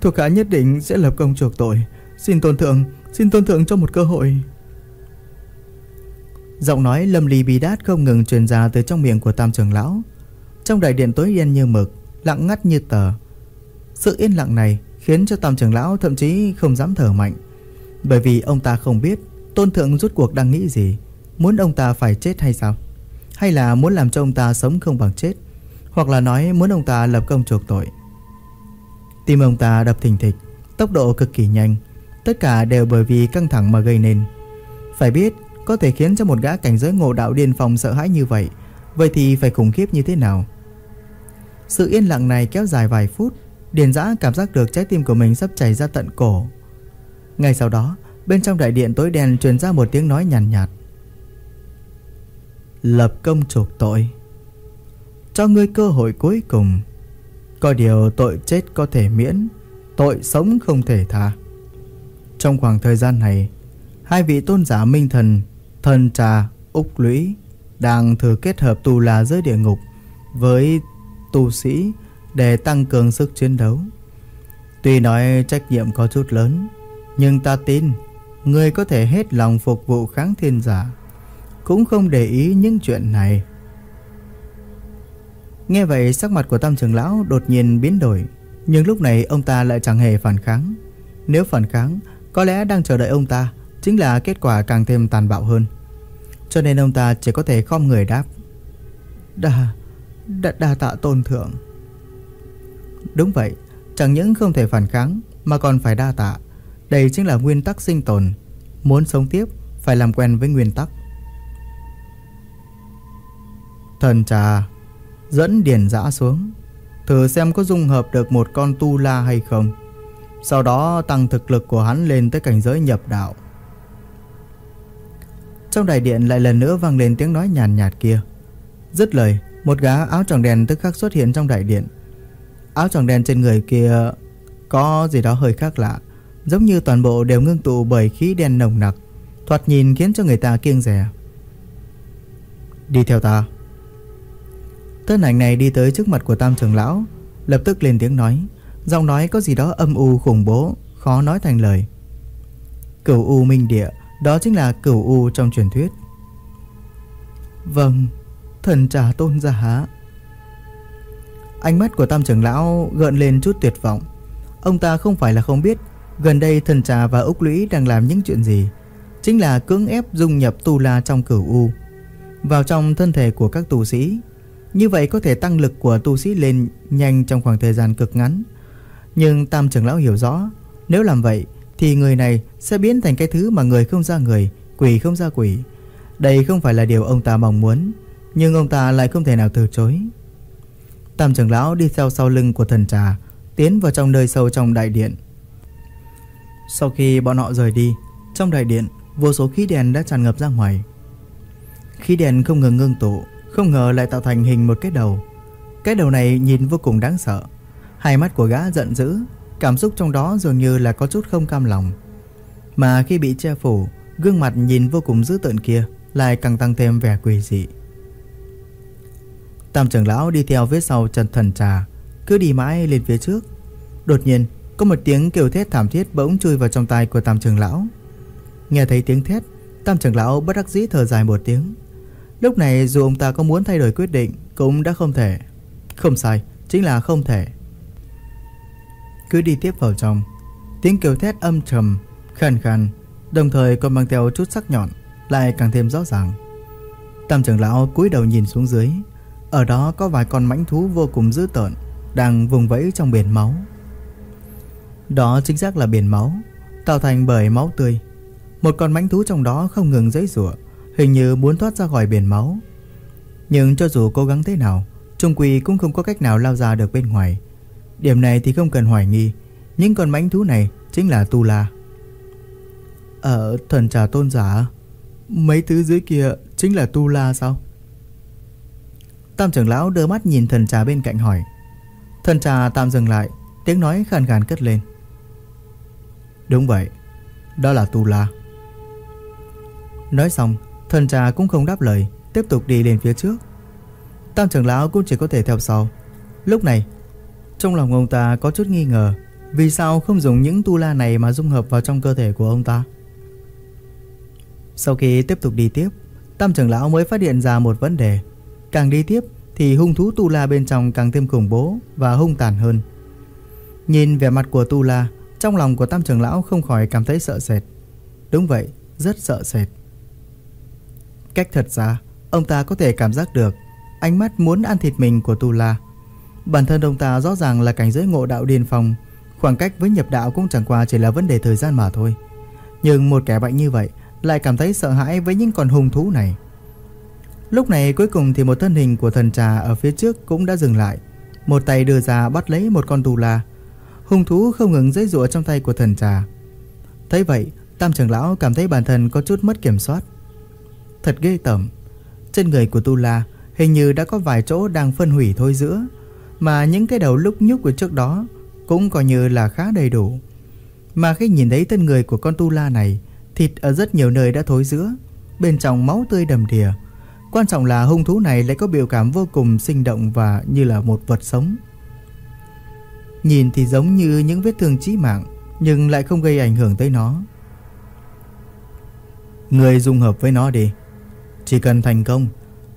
Thuộc hạ nhất định sẽ lập công chuộc tội. Xin tôn thượng Xin tôn thượng cho một cơ hội. Giọng nói lâm ly bí đát không ngừng truyền ra từ trong miệng của tam trưởng lão. Trong đại điện tối đen như mực Lặng ngắt như tờ. Sự yên lặng này khiến cho tam trưởng lão thậm chí không dám thở mạnh. Bởi vì ông ta không biết Tôn thượng rút cuộc đang nghĩ gì, Muốn ông ta phải chết hay sao? Hay là muốn làm cho ông ta sống không bằng chết, hoặc là nói muốn ông ta lập công chuộc tội? Tim ông ta đập thình thịch, Tốc độ cực kỳ nhanh, Tất cả đều bởi vì căng thẳng mà gây nên. Phải biết, Có thể khiến cho một gã cảnh giới ngộ đạo điên phòng sợ hãi như vậy Vậy thì phải khủng khiếp như thế nào? Sự yên lặng này kéo dài vài phút Điền giã cảm giác được trái tim của mình sắp chảy ra tận cổ Ngay sau đó Bên trong đại điện tối đen truyền ra một tiếng nói nhàn nhạt, nhạt Lập công chuộc tội cho ngươi cơ hội cuối cùng. Có điều tội chết có thể miễn, tội sống không thể tha. Trong khoảng thời gian này, hai vị tôn giả minh thần, thần trà, úc lũy đang thử kết hợp tù la dưới địa ngục với tu sĩ để tăng cường sức chiến đấu. Tuy nói trách nhiệm có chút lớn, nhưng ta tin người có thể hết lòng phục vụ kháng thiên giả, cũng không để ý những chuyện này. Nghe vậy sắc mặt của tam trưởng lão đột nhiên biến đổi Nhưng lúc này ông ta lại chẳng hề phản kháng Nếu phản kháng Có lẽ đang chờ đợi ông ta Chính là kết quả càng thêm tàn bạo hơn Cho nên ông ta chỉ có thể khom người đáp Đa Đa, đa tạ tôn thượng Đúng vậy, Chẳng những không thể phản kháng, Mà còn phải đa tạ. Đây chính là nguyên tắc sinh tồn. Muốn sống tiếp, Phải làm quen với nguyên tắc. Thần trà, Dẫn điển dã xuống. Thử xem có dung hợp được một con tu la hay không. Sau đó tăng thực lực của hắn lên tới cảnh giới nhập đạo. Trong đại điện lại lần nữa vang lên tiếng nói nhàn nhạt kia. Dứt lời, Một gã áo tròn đen tức khắc xuất hiện trong đại điện. Áo tròn đen trên người kia Có gì đó hơi khác lạ, Giống như toàn bộ đều ngưng tụ bởi khí đen nồng nặc, Thoạt nhìn khiến cho người ta kiêng rẻ. Đi theo ta. Thân ảnh này đi tới trước mặt của tam trưởng lão, Lập tức lên tiếng nói, Giọng nói có gì đó âm u khủng bố, Khó nói thành lời. Cửu U Minh Địa, Đó chính là cửu U trong truyền thuyết. Vâng Thần trả tôn giả Ánh mắt của tam trưởng lão gợn lên chút tuyệt vọng. Ông ta không phải là không biết, Gần đây thần trà và Úc Lũy đang làm những chuyện gì, Chính là cưỡng ép dung nhập tu la trong cửu U. Vào trong thân thể của các tu sĩ, Như vậy có thể tăng lực của tu sĩ lên nhanh trong khoảng thời gian cực ngắn. Nhưng tam trưởng lão hiểu rõ, Nếu làm vậy thì người này sẽ biến thành cái thứ mà người không ra người, Quỷ không ra quỷ. Đây không phải là điều ông ta mong muốn, Nhưng ông ta lại không thể nào từ chối. Tam trưởng lão đi theo sau lưng của thần trà, Tiến vào trong nơi sâu trong đại điện. Sau khi bọn họ rời đi, Trong đại điện, Vô số khí đèn đã tràn ngập ra ngoài. Khí đèn không ngừng ngưng tụ, Không ngờ lại tạo thành hình một cái đầu. Cái đầu này nhìn vô cùng đáng sợ. Hai mắt của gã giận dữ, Cảm xúc trong đó dường như là có chút không cam lòng. Mà khi bị che phủ, Gương mặt nhìn vô cùng dữ tợn kia Lại càng tăng thêm vẻ quỷ dị. Tam trưởng lão đi theo phía sau Trần Thần Trà, Cứ đi mãi lên phía trước. Đột nhiên, có một tiếng kêu thét thảm thiết bỗng chui vào trong tai của Tam trưởng lão. Nghe thấy tiếng thét, Tam trưởng lão bất đắc dĩ thở dài một tiếng. Lúc này, dù ông ta có muốn thay đổi quyết định, Cũng đã không thể. Không sai, Chính là không thể. Cứ đi tiếp vào trong, Tiếng kêu thét âm trầm, Khàn khàn, Đồng thời còn mang theo chút sắc nhọn, Lại càng thêm rõ ràng. Tam trưởng lão cúi đầu nhìn xuống dưới ở đó có vài con mãnh thú vô cùng dữ tợn, Đang vùng vẫy trong biển máu. Đó chính xác là biển máu, Tạo thành bởi máu tươi. Một con mãnh thú trong đó không ngừng giấy rủa, Hình như muốn thoát ra khỏi biển máu. Nhưng cho dù cố gắng thế nào, Trung quỳ cũng không có cách nào lao ra được bên ngoài. Điểm này thì không cần hoài nghi, Những con mãnh thú này chính là Tu La. Ở thần trà tôn giả, Mấy thứ dưới kia chính là Tu La sao? Tam trưởng lão đưa mắt nhìn thần trà bên cạnh hỏi. Thần trà tạm dừng lại, Tiếng nói khàn khàn cất lên. Đúng vậy, Đó là Tu La. Nói xong, Thần trà cũng không đáp lời, Tiếp tục đi lên phía trước. Tam trưởng lão cũng chỉ có thể theo sau. Lúc này, Trong lòng ông ta có chút nghi ngờ, Vì sao không dùng những tu la này mà dung hợp vào trong cơ thể của ông ta? Sau khi tiếp tục đi tiếp, Tam trưởng lão mới phát hiện ra một vấn đề. Càng đi tiếp thì hung thú Tu La bên trong càng thêm khủng bố và hung tàn hơn. Nhìn vẻ mặt của Tu La, trong lòng của Tam trưởng lão không khỏi cảm thấy sợ sệt. Đúng vậy, rất sợ sệt. Cách thật ra, ông ta có thể cảm giác được ánh mắt muốn ăn thịt mình của Tu La. Bản thân ông ta rõ ràng là cảnh giới ngộ đạo điên phong, khoảng cách với nhập đạo cũng chẳng qua chỉ là vấn đề thời gian mà thôi. Nhưng một kẻ bệnh như vậy lại cảm thấy sợ hãi với những con hung thú này. Lúc này cuối cùng thì một thân hình của thần trà ở phía trước cũng đã dừng lại. Một tay đưa ra bắt lấy một con tù la. Hung thú không ngừng dãy rụa trong tay của thần trà. Thấy vậy, Tam trưởng lão cảm thấy bản thân có chút mất kiểm soát. Thật ghê tởm. Trên người của tu la hình như đã có vài chỗ đang phân hủy thôi giữa. Mà những cái đầu lúc nhúc của trước đó cũng coi như là khá đầy đủ. Mà khi nhìn thấy thân người của con tu la này, thịt ở rất nhiều nơi đã thối giữa, bên trong máu tươi đầm đìa. Quan trọng là hung thú này lại có biểu cảm vô cùng sinh động và như là một vật sống. Nhìn thì giống như những vết thương chí mạng, nhưng lại không gây ảnh hưởng tới nó. Người dung hợp với nó đi. Chỉ cần thành công,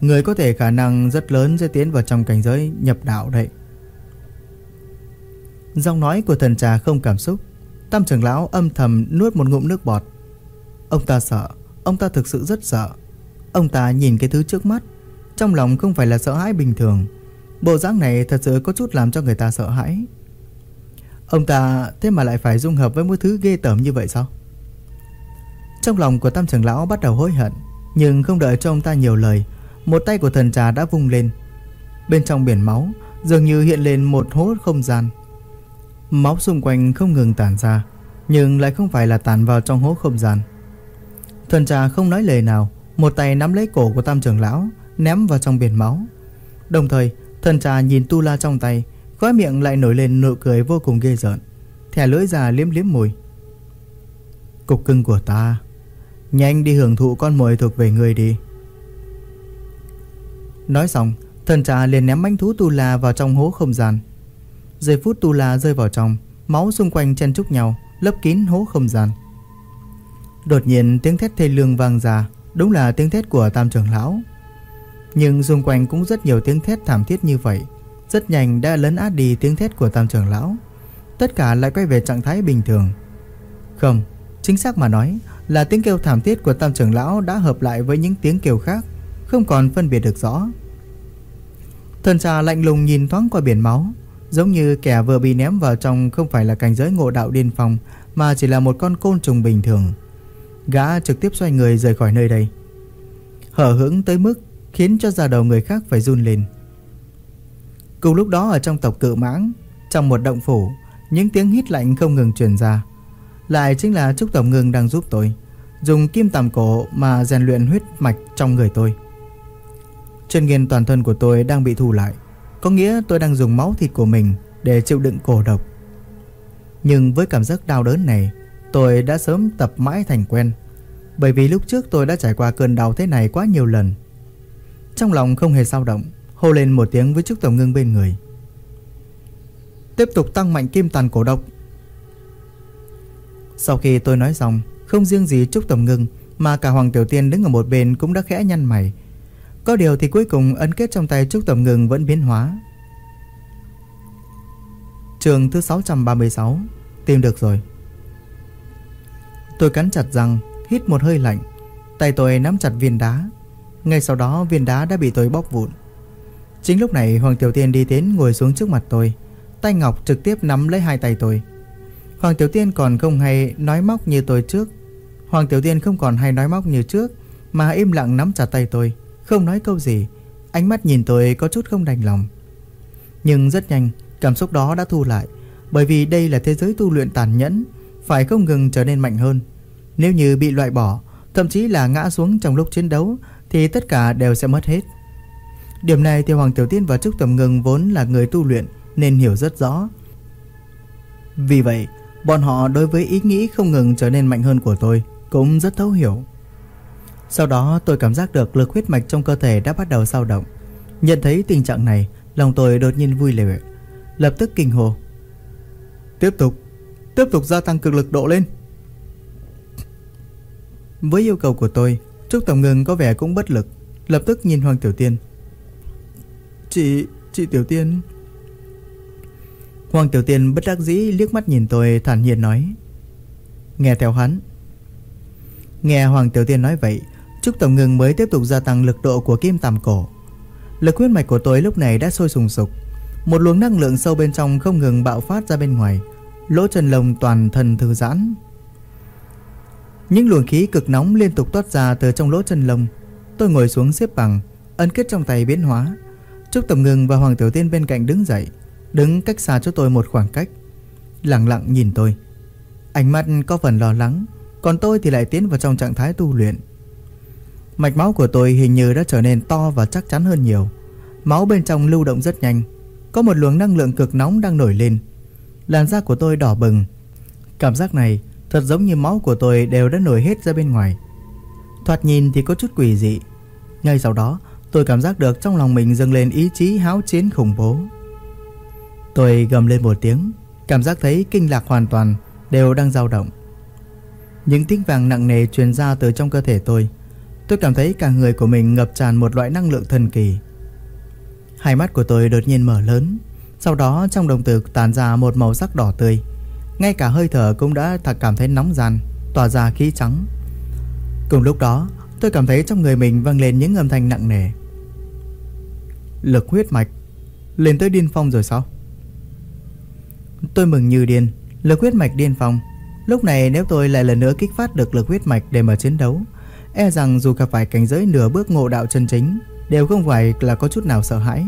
người có thể khả năng rất lớn sẽ tiến vào trong cảnh giới nhập đạo đấy. Giọng nói của thần trà không cảm xúc, Tam trưởng lão âm thầm nuốt một ngụm nước bọt. Ông ta sợ, ông ta thực sự rất sợ. Ông ta nhìn cái thứ trước mắt. Trong lòng không phải là sợ hãi bình thường. Bộ dáng này thật sự có chút làm cho người ta sợ hãi. Ông ta, thế mà lại phải dung hợp với một thứ ghê tởm như vậy sao? Trong lòng của tam trưởng lão bắt đầu hối hận, Nhưng không đợi cho ông ta nhiều lời, Một tay của thần trà đã vung lên. Bên trong biển máu, Dường như hiện lên một hố không gian. Máu xung quanh không ngừng tản ra, Nhưng lại không phải là tản vào trong hố không gian. Thần trà không nói lời nào một tay nắm lấy cổ của tam trưởng lão, Ném vào trong biển máu. Đồng thời, thần trà nhìn tu la trong tay, Khóe miệng lại nổi lên nụ cười vô cùng ghê rợn Thẻ lưỡi già liếm liếm mùi Cục cưng của ta, Nhanh đi hưởng thụ con mồi thuộc về người đi. Nói xong, Thần trà liền ném bánh thú tu la vào trong hố không gian. Giây phút tu la rơi vào trong, Máu xung quanh chen chúc nhau, Lấp kín hố không gian. Đột nhiên, tiếng thét thê lương vang ra. Đúng là tiếng thét của tam trưởng lão. Nhưng xung quanh cũng rất nhiều tiếng thét thảm thiết như vậy. Rất nhanh đã lấn át đi tiếng thét của tam trưởng lão. Tất cả lại quay về trạng thái bình thường. Không, chính xác mà nói Là tiếng kêu thảm thiết của tam trưởng lão đã hợp lại với những tiếng kêu khác Không còn phân biệt được rõ. Thần trà lạnh lùng nhìn thoáng qua biển máu Giống như kẻ vừa bị ném vào trong không phải là cảnh giới ngộ đạo điên phòng Mà chỉ là một con côn trùng bình thường. Gã trực tiếp xoay người rời khỏi nơi đây. Hở hững tới mức Khiến cho da đầu người khác phải run lên. Cùng lúc đó ở trong tộc cự mãng, Trong một động phủ, Những tiếng hít lạnh không ngừng truyền ra. Lại chính là Trúc Tổng Ngưng đang giúp tôi, Dùng kim tằm cổ mà rèn luyện huyết mạch trong người tôi. Chân nghiên toàn thân của tôi đang bị thu lại, Có nghĩa tôi đang dùng máu thịt của mình Để chịu đựng cổ độc. Nhưng với cảm giác đau đớn này Tôi đã sớm tập mãi thành quen, Bởi vì lúc trước tôi đã trải qua cơn đau thế này quá nhiều lần. Trong lòng không hề dao động, Hô lên một tiếng với Trúc Tổng Ngưng bên người. Tiếp tục tăng mạnh kim tàn cổ độc. Sau khi tôi nói xong, Không riêng gì Trúc Tổng Ngưng, Mà cả Hoàng Tiểu Tiên đứng ở một bên cũng đã khẽ nhăn mày. Có điều thì cuối cùng ấn kết trong tay Trúc Tổng Ngưng vẫn biến hóa. Trường thứ 636 Tìm được rồi. Tôi cắn chặt răng, Hít một hơi lạnh. Tay tôi nắm chặt viên đá. Ngay sau đó, viên đá đã bị tôi bóp vụn. Chính lúc này, Hoàng Tiểu Tiên đi đến ngồi xuống trước mặt tôi. Tay Ngọc trực tiếp nắm lấy hai tay tôi. Hoàng Tiểu Tiên còn không hay nói móc như tôi trước. Hoàng Tiểu Tiên không còn hay nói móc như trước, Mà im lặng nắm chặt tay tôi. Không nói câu gì. Ánh mắt nhìn tôi có chút không đành lòng. Nhưng rất nhanh, Cảm xúc đó đã thu lại, Bởi vì đây là thế giới tu luyện tàn nhẫn phải không ngừng trở nên mạnh hơn. Nếu như bị loại bỏ, thậm chí là ngã xuống trong lúc chiến đấu thì tất cả đều sẽ mất hết. Điểm này thì Hoàng Tiểu Tiên và Trúc Tầm Ngừng vốn là người tu luyện nên hiểu rất rõ. Vì vậy, bọn họ đối với ý nghĩ không ngừng trở nên mạnh hơn của tôi cũng rất thấu hiểu. Sau đó tôi cảm giác được lực huyết mạch trong cơ thể đã bắt đầu dao động. Nhận thấy tình trạng này, lòng tôi đột nhiên vui lệ, lập tức kinh hồ. Tiếp tục Tiếp tục gia tăng cực lực độ lên. Với yêu cầu của tôi Trúc Tổng Ngừng có vẻ cũng bất lực Lập tức nhìn Hoàng Tiểu Tiên. Chị, chị Tiểu Tiên? Hoàng Tiểu Tiên bất đắc dĩ liếc mắt nhìn tôi thản nhiên nói. Nghe theo hắn. Nghe Hoàng Tiểu Tiên nói vậy Trúc Tổng Ngừng mới tiếp tục gia tăng lực độ của kim tàm cổ. Lực huyết mạch của tôi lúc này đã sôi sùng sục Một luồng năng lượng sâu bên trong không ngừng bạo phát ra bên ngoài. Lỗ chân lông toàn thân thư giãn. Những luồng khí cực nóng liên tục toát ra từ trong lỗ chân lông. Tôi ngồi xuống xếp bằng, Ấn kết trong tay biến hóa. Trúc Tầm Ngừng và Hoàng Tiểu Tiên bên cạnh đứng dậy, Đứng cách xa cho tôi một khoảng cách, Lặng lặng nhìn tôi. Ánh mắt có phần lo lắng, Còn tôi thì lại tiến vào trong trạng thái tu luyện. Mạch máu của tôi hình như đã trở nên to và chắc chắn hơn nhiều. Máu bên trong lưu động rất nhanh, Có một luồng năng lượng cực nóng đang nổi lên. Làn da của tôi đỏ bừng. Cảm giác này thật giống như máu của tôi đều đã nổi hết ra bên ngoài. Thoạt nhìn thì có chút quỷ dị. Ngay sau đó, tôi cảm giác được trong lòng mình dâng lên ý chí háo chiến khủng bố. Tôi gầm lên một tiếng, Cảm giác thấy kinh lạc hoàn toàn, đều đang dao động. Những tiếng vàng nặng nề truyền ra từ trong cơ thể tôi Tôi cảm thấy cả người của mình ngập tràn một loại năng lượng thần kỳ. Hai mắt của tôi đột nhiên mở lớn sau đó trong đồng tử tàn ra một màu sắc đỏ tươi. Ngay cả hơi thở cũng đã thật cảm thấy nóng ràn Tỏa ra khí trắng. Cùng lúc đó, tôi cảm thấy trong người mình vang lên những âm thanh nặng nề. Lực huyết mạch, Lên tới điên phong rồi sao? Tôi mừng như điên, Lực huyết mạch điên phong. Lúc này nếu tôi lại lần nữa kích phát được lực huyết mạch để mà chiến đấu E rằng dù gặp phải cảnh giới nửa bước ngộ đạo chân chính, Đều không phải là có chút nào sợ hãi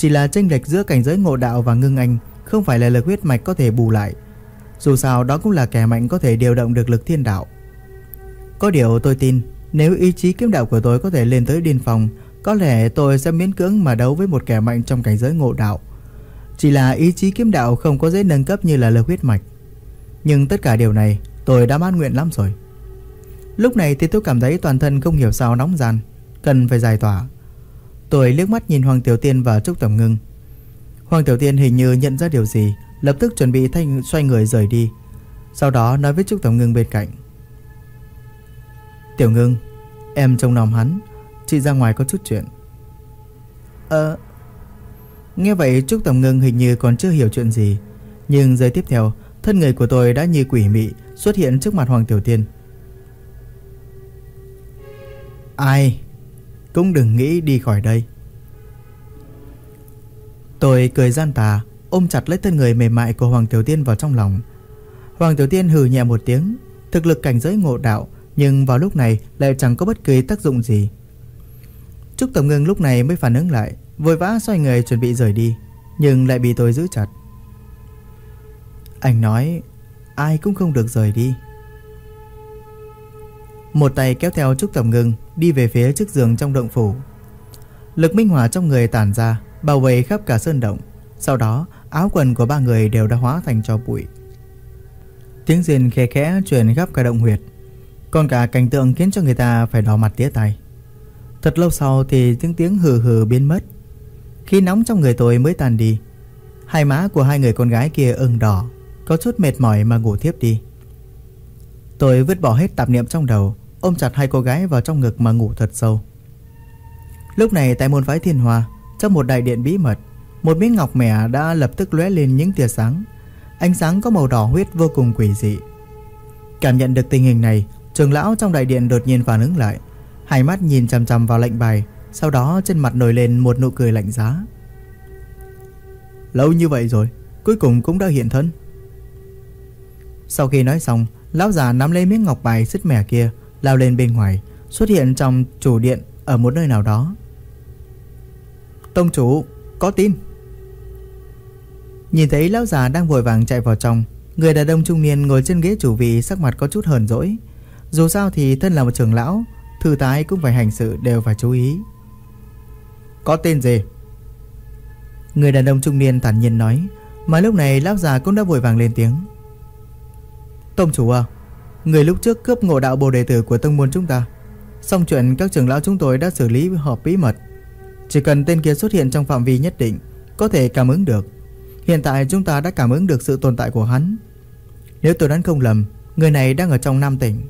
chỉ là tranh lệch giữa cảnh giới ngộ đạo và ngưng anh, Không phải là lực huyết mạch có thể bù lại. Dù sao, đó cũng là kẻ mạnh có thể điều động được lực thiên đạo. Có điều tôi tin, Nếu ý chí kiếm đạo của tôi có thể lên tới điên phòng, Có lẽ tôi sẽ miễn cưỡng mà đấu với một kẻ mạnh trong cảnh giới ngộ đạo. Chỉ là ý chí kiếm đạo không có dễ nâng cấp như là lực huyết mạch. Nhưng tất cả điều này, tôi đã mãn nguyện lắm rồi. Lúc này thì tôi cảm thấy toàn thân không hiểu sao nóng gian, Cần phải giải tỏa. Tôi liếc mắt nhìn Hoàng Tiểu Tiên và Trúc Tầm Ngưng. Hoàng Tiểu Tiên hình như nhận ra điều gì, Lập tức chuẩn bị thanh xoay người rời đi. Sau đó nói với Trúc Tầm Ngưng bên cạnh. Tiểu Ngưng, Em trông nom hắn. Chị ra ngoài có chút chuyện. Ờ. Nghe vậy, Trúc Tầm Ngưng hình như còn chưa hiểu chuyện gì. Nhưng giây tiếp theo, Thân người của tôi đã như quỷ mị Xuất hiện trước mặt Hoàng Tiểu Tiên. Ai? Cũng đừng nghĩ đi khỏi đây. Tôi cười gian tà, Ôm chặt lấy thân người mềm mại của Hoàng Tiểu Tiên vào trong lòng. Hoàng Tiểu Tiên hừ nhẹ một tiếng, Thực lực cảnh giới ngộ đạo, Nhưng vào lúc này lại chẳng có bất kỳ tác dụng gì. Trúc Tổng Ngưng lúc này mới phản ứng lại, Vội vã xoay người chuẩn bị rời đi, Nhưng lại bị tôi giữ chặt. Anh nói, Ai cũng không được rời đi. Một tay kéo theo Trúc Tầm Ngưng, Đi về phía trước giường trong động phủ. Lực minh hỏa trong người tản ra, Bao vây khắp cả sơn động. Sau đó, áo quần của ba người đều đã hóa thành cho bụi. Tiếng rên khe khẽ truyền khắp cả động huyệt. Còn cả cảnh tượng khiến cho người ta phải đỏ mặt tía tay Thật lâu sau thì tiếng tiếng hừ hừ biến mất. Khi nóng trong người tôi mới tàn đi, Hai má của hai người con gái kia ửng đỏ, Có chút mệt mỏi mà ngủ thiếp đi. Tôi vứt bỏ hết tạp niệm trong đầu, Ôm chặt hai cô gái vào trong ngực mà ngủ thật sâu. Lúc này tại môn phái thiên hòa Trong một đại điện bí mật, Một miếng ngọc mẻ đã lập tức lóe lên những tia sáng. Ánh sáng có màu đỏ huyết vô cùng quỷ dị. Cảm nhận được tình hình này, Trường lão trong đại điện đột nhiên phản ứng lại. Hai mắt nhìn chằm chằm vào lệnh bài, Sau đó trên mặt nổi lên một nụ cười lạnh giá. Lâu như vậy rồi, Cuối cùng cũng đã hiện thân. Sau khi nói xong Lão già nắm lấy miếng ngọc bài xích mẻ kia, Lao lên bên ngoài, Xuất hiện trong chủ điện Ở một nơi nào đó. Tông chủ, có tin. Nhìn thấy lão già đang vội vàng chạy vào trong, Người đàn ông trung niên ngồi trên ghế chủ vị Sắc mặt có chút hờn dỗi. Dù sao thì thân là một trưởng lão, Thư tái cũng phải hành sự đều phải chú ý. Có tên gì? Người đàn ông trung niên thản nhiên nói, Mà lúc này lão già cũng đã vội vàng lên tiếng. Tông chủ à? Người lúc trước cướp ngộ đạo bồ đệ tử của tông môn chúng ta. Xong chuyện các trưởng lão chúng tôi đã xử lý họp bí mật. Chỉ cần tên kia xuất hiện trong phạm vi nhất định, Có thể cảm ứng được. Hiện tại chúng ta đã cảm ứng được sự tồn tại của hắn. Nếu tôi đoán không lầm, Người này đang ở trong Nam tỉnh.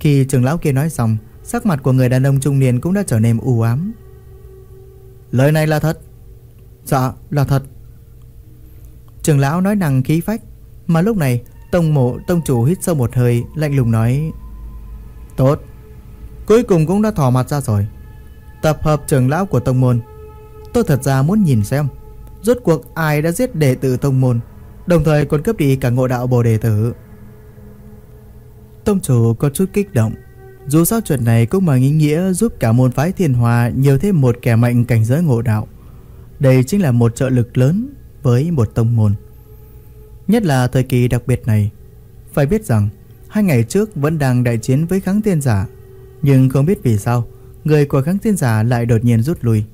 Khi trưởng lão kia nói xong, Sắc mặt của người đàn ông trung niên cũng đã trở nên u ám. Lời này là thật? Dạ là thật. Trưởng lão nói năng khí phách. Mà lúc này, Tông mộ, tông chủ hít sâu một hơi, Lạnh lùng nói, Tốt. Cuối cùng cũng đã thò mặt ra rồi. Tập hợp trưởng lão của tông môn. Tôi thật ra muốn nhìn xem, Rốt cuộc ai đã giết đệ tử tông môn, Đồng thời còn cướp đi cả ngộ đạo bồ đề tử. Tông chủ có chút kích động. Dù sao chuyện này cũng mang ý nghĩa Giúp cả môn phái thiên hòa Nhiều thêm một kẻ mạnh cảnh giới ngộ đạo. Đây chính là một trợ lực lớn Với một tông môn. Nhất là thời kỳ đặc biệt này. Phải biết rằng, Hai ngày trước vẫn đang đại chiến với kháng tiên giả. Nhưng không biết vì sao, Người của kháng tiên giả lại đột nhiên rút lui.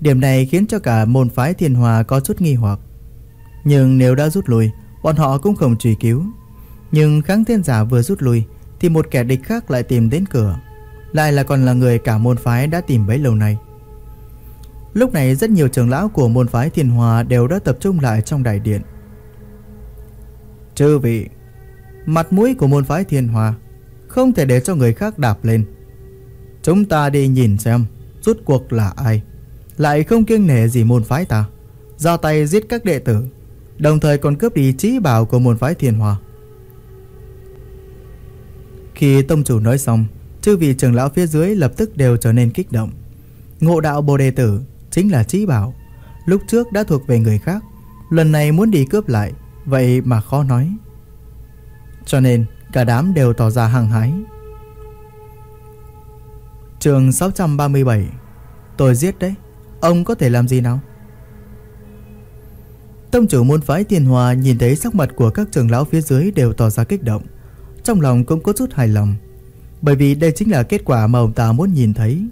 Điểm này khiến cho cả môn phái thiên hòa có chút nghi hoặc. Nhưng nếu đã rút lui, Bọn họ cũng không truy cứu. Nhưng kháng thiên giả vừa rút lui, Thì một kẻ địch khác lại tìm đến cửa. Lại là còn là người cả môn phái đã tìm bấy lâu nay. Lúc này rất nhiều trưởng lão của môn phái thiên hòa Đều đã tập trung lại trong đại điện. Chư vị Mặt mũi của môn phái thiên hòa Không thể để cho người khác đạp lên. Chúng ta đi nhìn xem Rút cuộc là ai. Lại không kiêng nể gì môn phái ta. Ra tay giết các đệ tử, Đồng thời còn cướp đi trí bảo của môn phái thiên hòa Khi tông chủ nói xong, Chư vị trưởng lão phía dưới lập tức đều trở nên kích động. Ngộ đạo bồ đề tử Chính là trí bảo, Lúc trước đã thuộc về người khác, Lần này muốn đi cướp lại Vậy mà khó nói. Cho nên cả đám đều tỏ ra hăng hái. Trường 637 Tôi giết đấy. Ông có thể làm gì nào? Tông chủ môn phái tiền hòa nhìn thấy sắc mặt của các trưởng lão phía dưới đều tỏ ra kích động. Trong lòng cũng có chút hài lòng, Bởi vì đây chính là kết quả mà ông ta muốn nhìn thấy.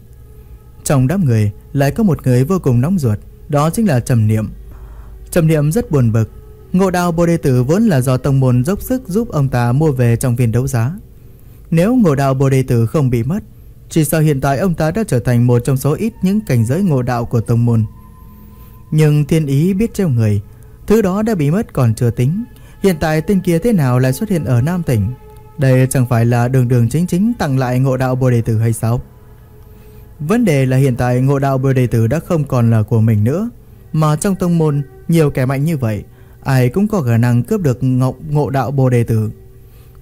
Trong đám người lại có một người vô cùng nóng ruột, Đó chính là Trầm Niệm. Trầm Niệm rất buồn bực Ngộ đạo Bồ Đề Tử vốn là do tông môn dốc sức giúp ông ta mua về trong viên đấu giá. Nếu ngộ đạo Bồ Đề Tử không bị mất, Chỉ sợ hiện tại ông ta đã trở thành một trong số ít những cảnh giới ngộ đạo của tông môn. Nhưng thiên ý biết treo người, Thứ đó đã bị mất còn chưa tính. Hiện tại tên kia thế nào lại xuất hiện ở Nam tỉnh? Đây chẳng phải là đường đường chính chính tặng lại ngộ đạo Bồ Đề Tử hay sao? Vấn đề là hiện tại ngộ đạo Bồ Đề Tử đã không còn là của mình nữa, Mà trong tông môn nhiều kẻ mạnh như vậy. Ai cũng có khả năng cướp được ngộ, ngộ đạo Bồ Đề Tử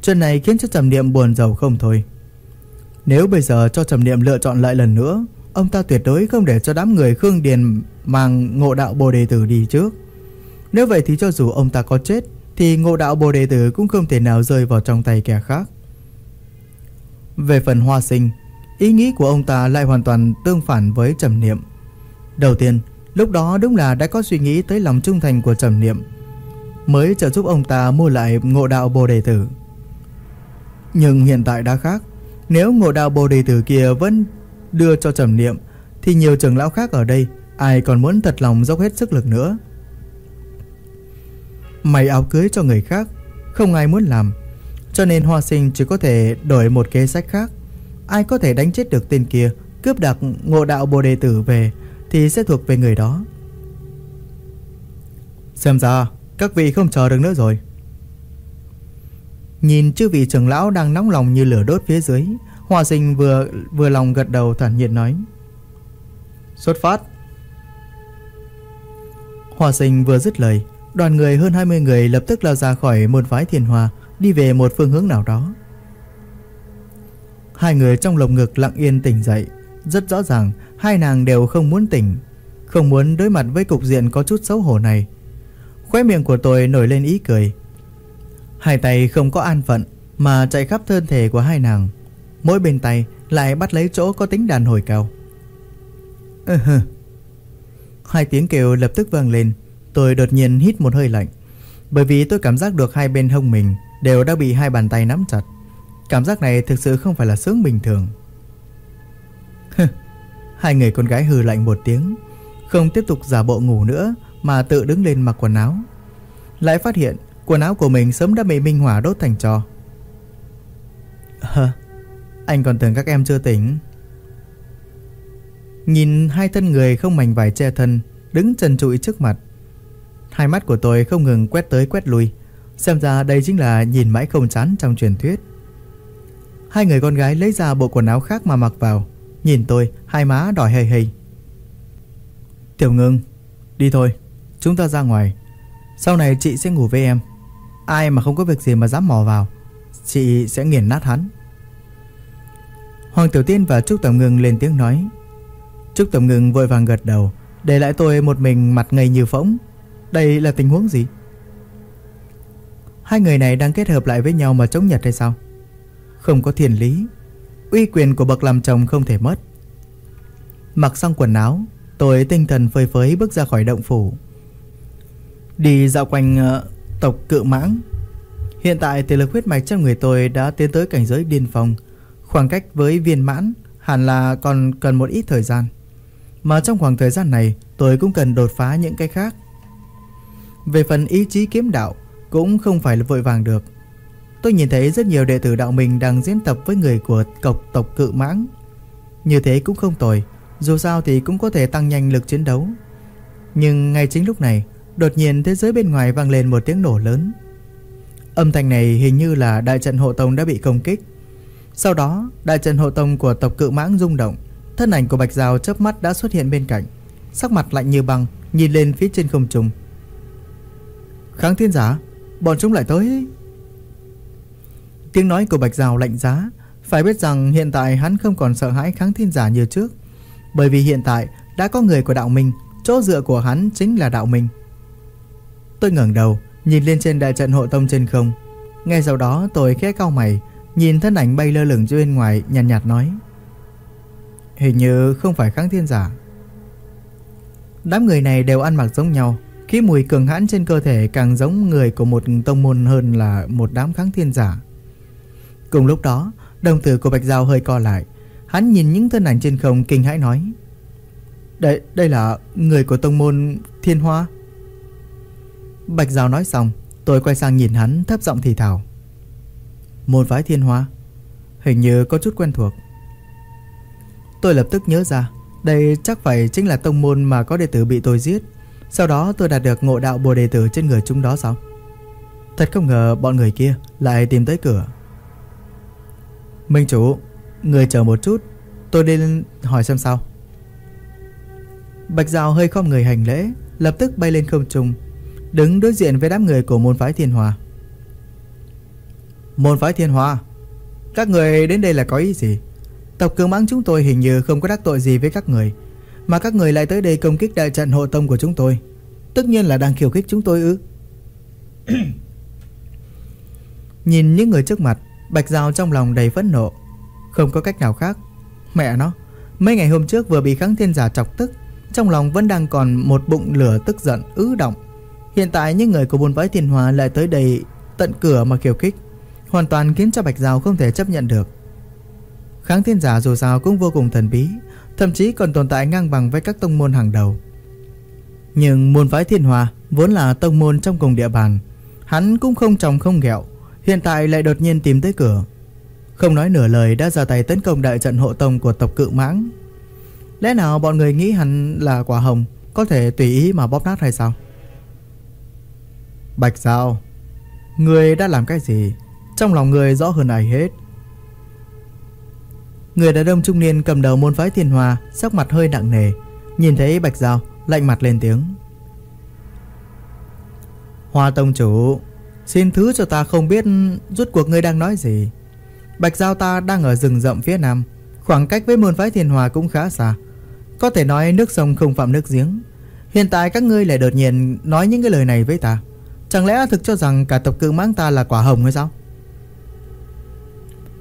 Chuyện này khiến cho Trầm Niệm buồn giàu không thôi Nếu bây giờ cho Trầm Niệm lựa chọn lại lần nữa Ông ta tuyệt đối không để cho đám người Khương Điền mang ngộ đạo Bồ Đề Tử đi trước Nếu vậy thì cho dù ông ta có chết thì ngộ đạo bồ đề tử cũng không thể nào rơi vào trong tay kẻ khác. Về phần hoa sinh, ý nghĩ của ông ta lại hoàn toàn tương phản với trầm niệm. Đầu tiên, lúc đó đúng là đã có suy nghĩ tới lòng trung thành của trầm niệm, mới trợ giúp ông ta mua lại ngộ đạo bồ đề tử. Nhưng hiện tại đã khác, nếu ngộ đạo bồ đề tử kia vẫn đưa cho trầm niệm, thì nhiều trưởng lão khác ở đây ai còn muốn thật lòng dốc hết sức lực nữa. Mày áo cưới cho người khác Không ai muốn làm Cho nên Hoa Sinh chỉ có thể đổi một kế sách khác Ai có thể đánh chết được tên kia Cướp đặc ngộ đạo bồ đề tử về Thì sẽ thuộc về người đó Xem ra các vị không chờ được nữa rồi. Nhìn chư vị trưởng lão đang nóng lòng như lửa đốt phía dưới hòa sinh vừa vừa lòng gật đầu thản nhiên nói. Xuất phát. Hòa sinh vừa dứt lời, Đoàn người hơn 20 người lập tức lao ra khỏi môn phái thiền hòa, Đi về một phương hướng nào đó. Hai người trong lồng ngực lặng yên tỉnh dậy, Rất rõ ràng hai nàng đều không muốn tỉnh, Không muốn đối mặt với cục diện có chút xấu hổ này. Khóe miệng của tôi nổi lên ý cười. Hai tay không có an phận Mà chạy khắp thân thể của hai nàng. Mỗi bên tay lại bắt lấy chỗ có tính đàn hồi cao. Hai tiếng kêu lập tức vang lên. Tôi đột nhiên hít một hơi lạnh, Bởi vì tôi cảm giác được hai bên hông mình Đều đã bị hai bàn tay nắm chặt. Cảm giác này thực sự không phải là sướng bình thường. Hai người con gái hừ lạnh một tiếng, Không tiếp tục giả bộ ngủ nữa mà tự đứng lên mặc quần áo. Lại phát hiện quần áo của mình sớm đã bị minh hỏa đốt thành trò Hơ Anh còn tưởng các em chưa tỉnh. Nhìn hai thân người không mảnh vải che thân Đứng trần trụi trước mặt. Hai mắt của tôi không ngừng quét tới quét lui. Xem ra đây chính là nhìn mãi không chán trong truyền thuyết. Hai người con gái lấy ra bộ quần áo khác mà mặc vào. Nhìn tôi hai má đỏ hề hề. Tiểu ngưng Đi thôi Chúng ta ra ngoài. Sau này chị sẽ ngủ với em. Ai mà không có việc gì mà dám mò vào, Chị sẽ nghiền nát hắn. Hoàng Tiểu Tiên và Trúc Tầm Ngưng lên tiếng nói. Trúc Tầm Ngưng vội vàng gật đầu, Để lại tôi một mình mặt ngây như phỗng. Đây là tình huống gì? Hai người này đang kết hợp lại với nhau mà chống Nhật hay sao? Không có thiền lý. Uy quyền của bậc làm chồng không thể mất. Mặc xong quần áo, Tôi tinh thần phơi phới bước ra khỏi động phủ. Đi dạo quanh uh, tộc cự mãng. Hiện tại tỷ lực huyết mạch trong người tôi đã tiến tới cảnh giới điên phòng Khoảng cách với viên mãn hẳn là còn cần một ít thời gian. Mà trong khoảng thời gian này tôi cũng cần đột phá những cái khác. Về phần ý chí kiếm đạo Cũng không phải là vội vàng được. Tôi nhìn thấy rất nhiều đệ tử đạo mình Đang diễn tập với người của cộc tộc cự mãng. Như thế cũng không tồi Dù sao thì cũng có thể tăng nhanh lực chiến đấu. Nhưng ngay chính lúc này Đột nhiên thế giới bên ngoài vang lên một tiếng nổ lớn. Âm thanh này hình như là đại trận hộ tông đã bị công kích. Sau đó, đại trận hộ tông của tộc cự mãng rung động. Thân ảnh của Bạch Giao chớp mắt đã xuất hiện bên cạnh. Sắc mặt lạnh như băng, Nhìn lên phía trên không trung. Kháng thiên giả, Bọn chúng lại tới. Tiếng nói của Bạch Rào lạnh giá. Phải biết rằng hiện tại hắn không còn sợ hãi kháng thiên giả như trước, Bởi vì hiện tại đã có người của đạo minh, Chỗ dựa của hắn chính là đạo minh. Tôi ngẩng đầu Nhìn lên trên đại trận hộ tông trên không. Ngay sau đó tôi khẽ cau mày Nhìn thân ảnh bay lơ lửng trên bên ngoài Nhàn nhạt, nhạt nói Hình như không phải kháng thiên giả. Đám người này đều ăn mặc giống nhau Khí mùi cường hãn trên cơ thể càng giống người của một tông môn hơn là một đám kháng thiên giả. Cùng lúc đó, Đồng tử của Bạch Giao hơi co lại Hắn nhìn những thân ảnh trên không kinh hãi nói Đây, đây là người của tông môn Thiên Hoa? Bạch Giao nói xong, Tôi quay sang nhìn hắn, thấp giọng thì thào. Môn phái Thiên Hoa, Hình như có chút quen thuộc. Tôi lập tức nhớ ra, Đây chắc phải chính là tông môn mà có đệ tử bị tôi giết. Sau đó tôi đạt được ngộ đạo bồ đệ tử trên người chúng đó sao? Thật không ngờ bọn người kia lại tìm tới cửa. Minh chủ, Người chờ một chút, Tôi đi lên hỏi xem sao. Bạch Giao hơi khom người hành lễ, Lập tức bay lên không trung Đứng đối diện với đám người của môn phái thiên hòa Môn phái thiên hòa Các người đến đây là có ý gì? Tộc cường mãng chúng tôi hình như không có đắc tội gì với các người Mà các người lại tới đây công kích đại trận hộ tông của chúng tôi. Tất nhiên là đang khiêu khích chúng tôi ư? Nhìn những người trước mặt Bạch Giao trong lòng đầy phẫn nộ. Không có cách nào khác. Mẹ nó Mấy ngày hôm trước vừa bị kháng thiên giả chọc tức Trong lòng vẫn đang còn một bụng lửa tức giận ứ động Hiện tại những người của bốn vãi thiên hòa lại tới đây Tận cửa mà khiêu khích, Hoàn toàn khiến cho Bạch Giao không thể chấp nhận được. Kháng thiên giả dù sao cũng vô cùng thần bí, Thậm chí còn tồn tại ngang bằng với các tông môn hàng đầu. Nhưng môn phái thiên hòa Vốn là tông môn trong cùng địa bàn, Hắn cũng không trồng không ghẹo, Hiện tại lại đột nhiên tìm tới cửa. Không nói nửa lời đã ra tay tấn công đại trận hộ tông của tộc cự mãng. Lẽ nào bọn người nghĩ hắn là quả hồng, Có thể tùy ý mà bóp nát hay sao? Bạch Giao, Người đã làm cái gì? Trong lòng người rõ hơn ai hết. Người đàn ông trung niên cầm đầu môn phái thiên hòa Sắc mặt hơi nặng nề, Nhìn thấy Bạch Giao, lạnh mặt lên tiếng. Hoa Tông Chủ, Xin thứ cho ta không biết rút cuộc ngươi đang nói gì. Bạch Giao ta đang ở rừng rậm phía nam, Khoảng cách với môn phái thiên hòa cũng khá xa. Có thể nói nước sông không phạm nước giếng. Hiện tại các ngươi lại đột nhiên nói những cái lời này với ta. Chẳng lẽ thực cho rằng cả tộc cương mãng ta là quả hồng hay sao?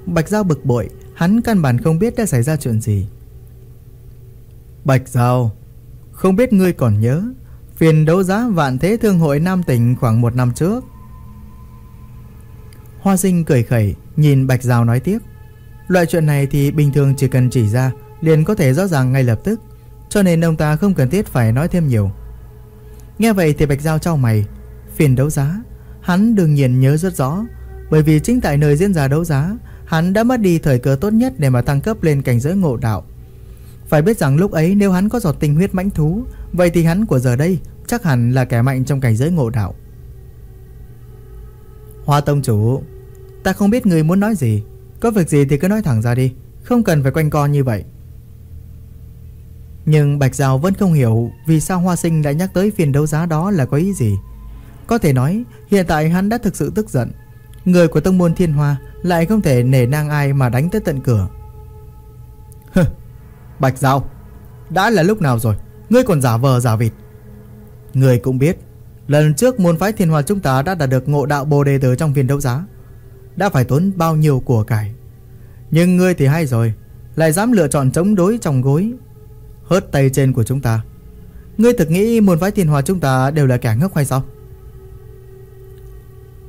Bạch Giao bực bội, Hắn căn bản không biết đã xảy ra chuyện gì. Bạch Giao, Không biết ngươi còn nhớ, Phiền đấu giá vạn thế thương hội Nam tỉnh khoảng một năm trước. Hoa sinh cười khẩy, Nhìn Bạch Giao nói tiếp. Loại chuyện này thì bình thường chỉ cần chỉ ra, Liền có thể rõ ràng ngay lập tức, Cho nên ông ta không cần thiết phải nói thêm nhiều. Nghe vậy thì Bạch Giao trao mày phiên đấu giá. Hắn đương nhiên nhớ rất rõ, Bởi vì chính tại nơi diễn ra đấu giá, Hắn đã mất đi thời cơ tốt nhất để mà thăng cấp lên cảnh giới ngộ đạo. Phải biết rằng lúc ấy nếu hắn có giọt tinh huyết mãnh thú, Vậy thì hắn của giờ đây chắc hẳn là kẻ mạnh trong cảnh giới ngộ đạo. Hoa Tông Chủ, Ta không biết người muốn nói gì. Có việc gì thì cứ nói thẳng ra đi, Không cần phải quanh co như vậy. Nhưng Bạch Giao vẫn không hiểu Vì sao Hoa Sinh đã nhắc tới phiên đấu giá đó là có ý gì. Có thể nói, Hiện tại hắn đã thực sự tức giận. Người của tông môn thiên hoa Lại không thể nể nang ai mà đánh tới tận cửa. Hừ, Bạch Giao, Đã là lúc nào rồi? Ngươi còn giả vờ giả vịt. Ngươi cũng biết, Lần trước môn phái thiên hoa chúng ta đã đạt được ngộ đạo bồ đề tử trong phiên đấu giá, Đã phải tốn bao nhiêu của cải. Nhưng ngươi thì hay rồi, Lại dám lựa chọn chống đối trong gối, Hớt tay trên của chúng ta. Ngươi thực nghĩ môn phái thiên hoa chúng ta đều là kẻ ngốc hay sao?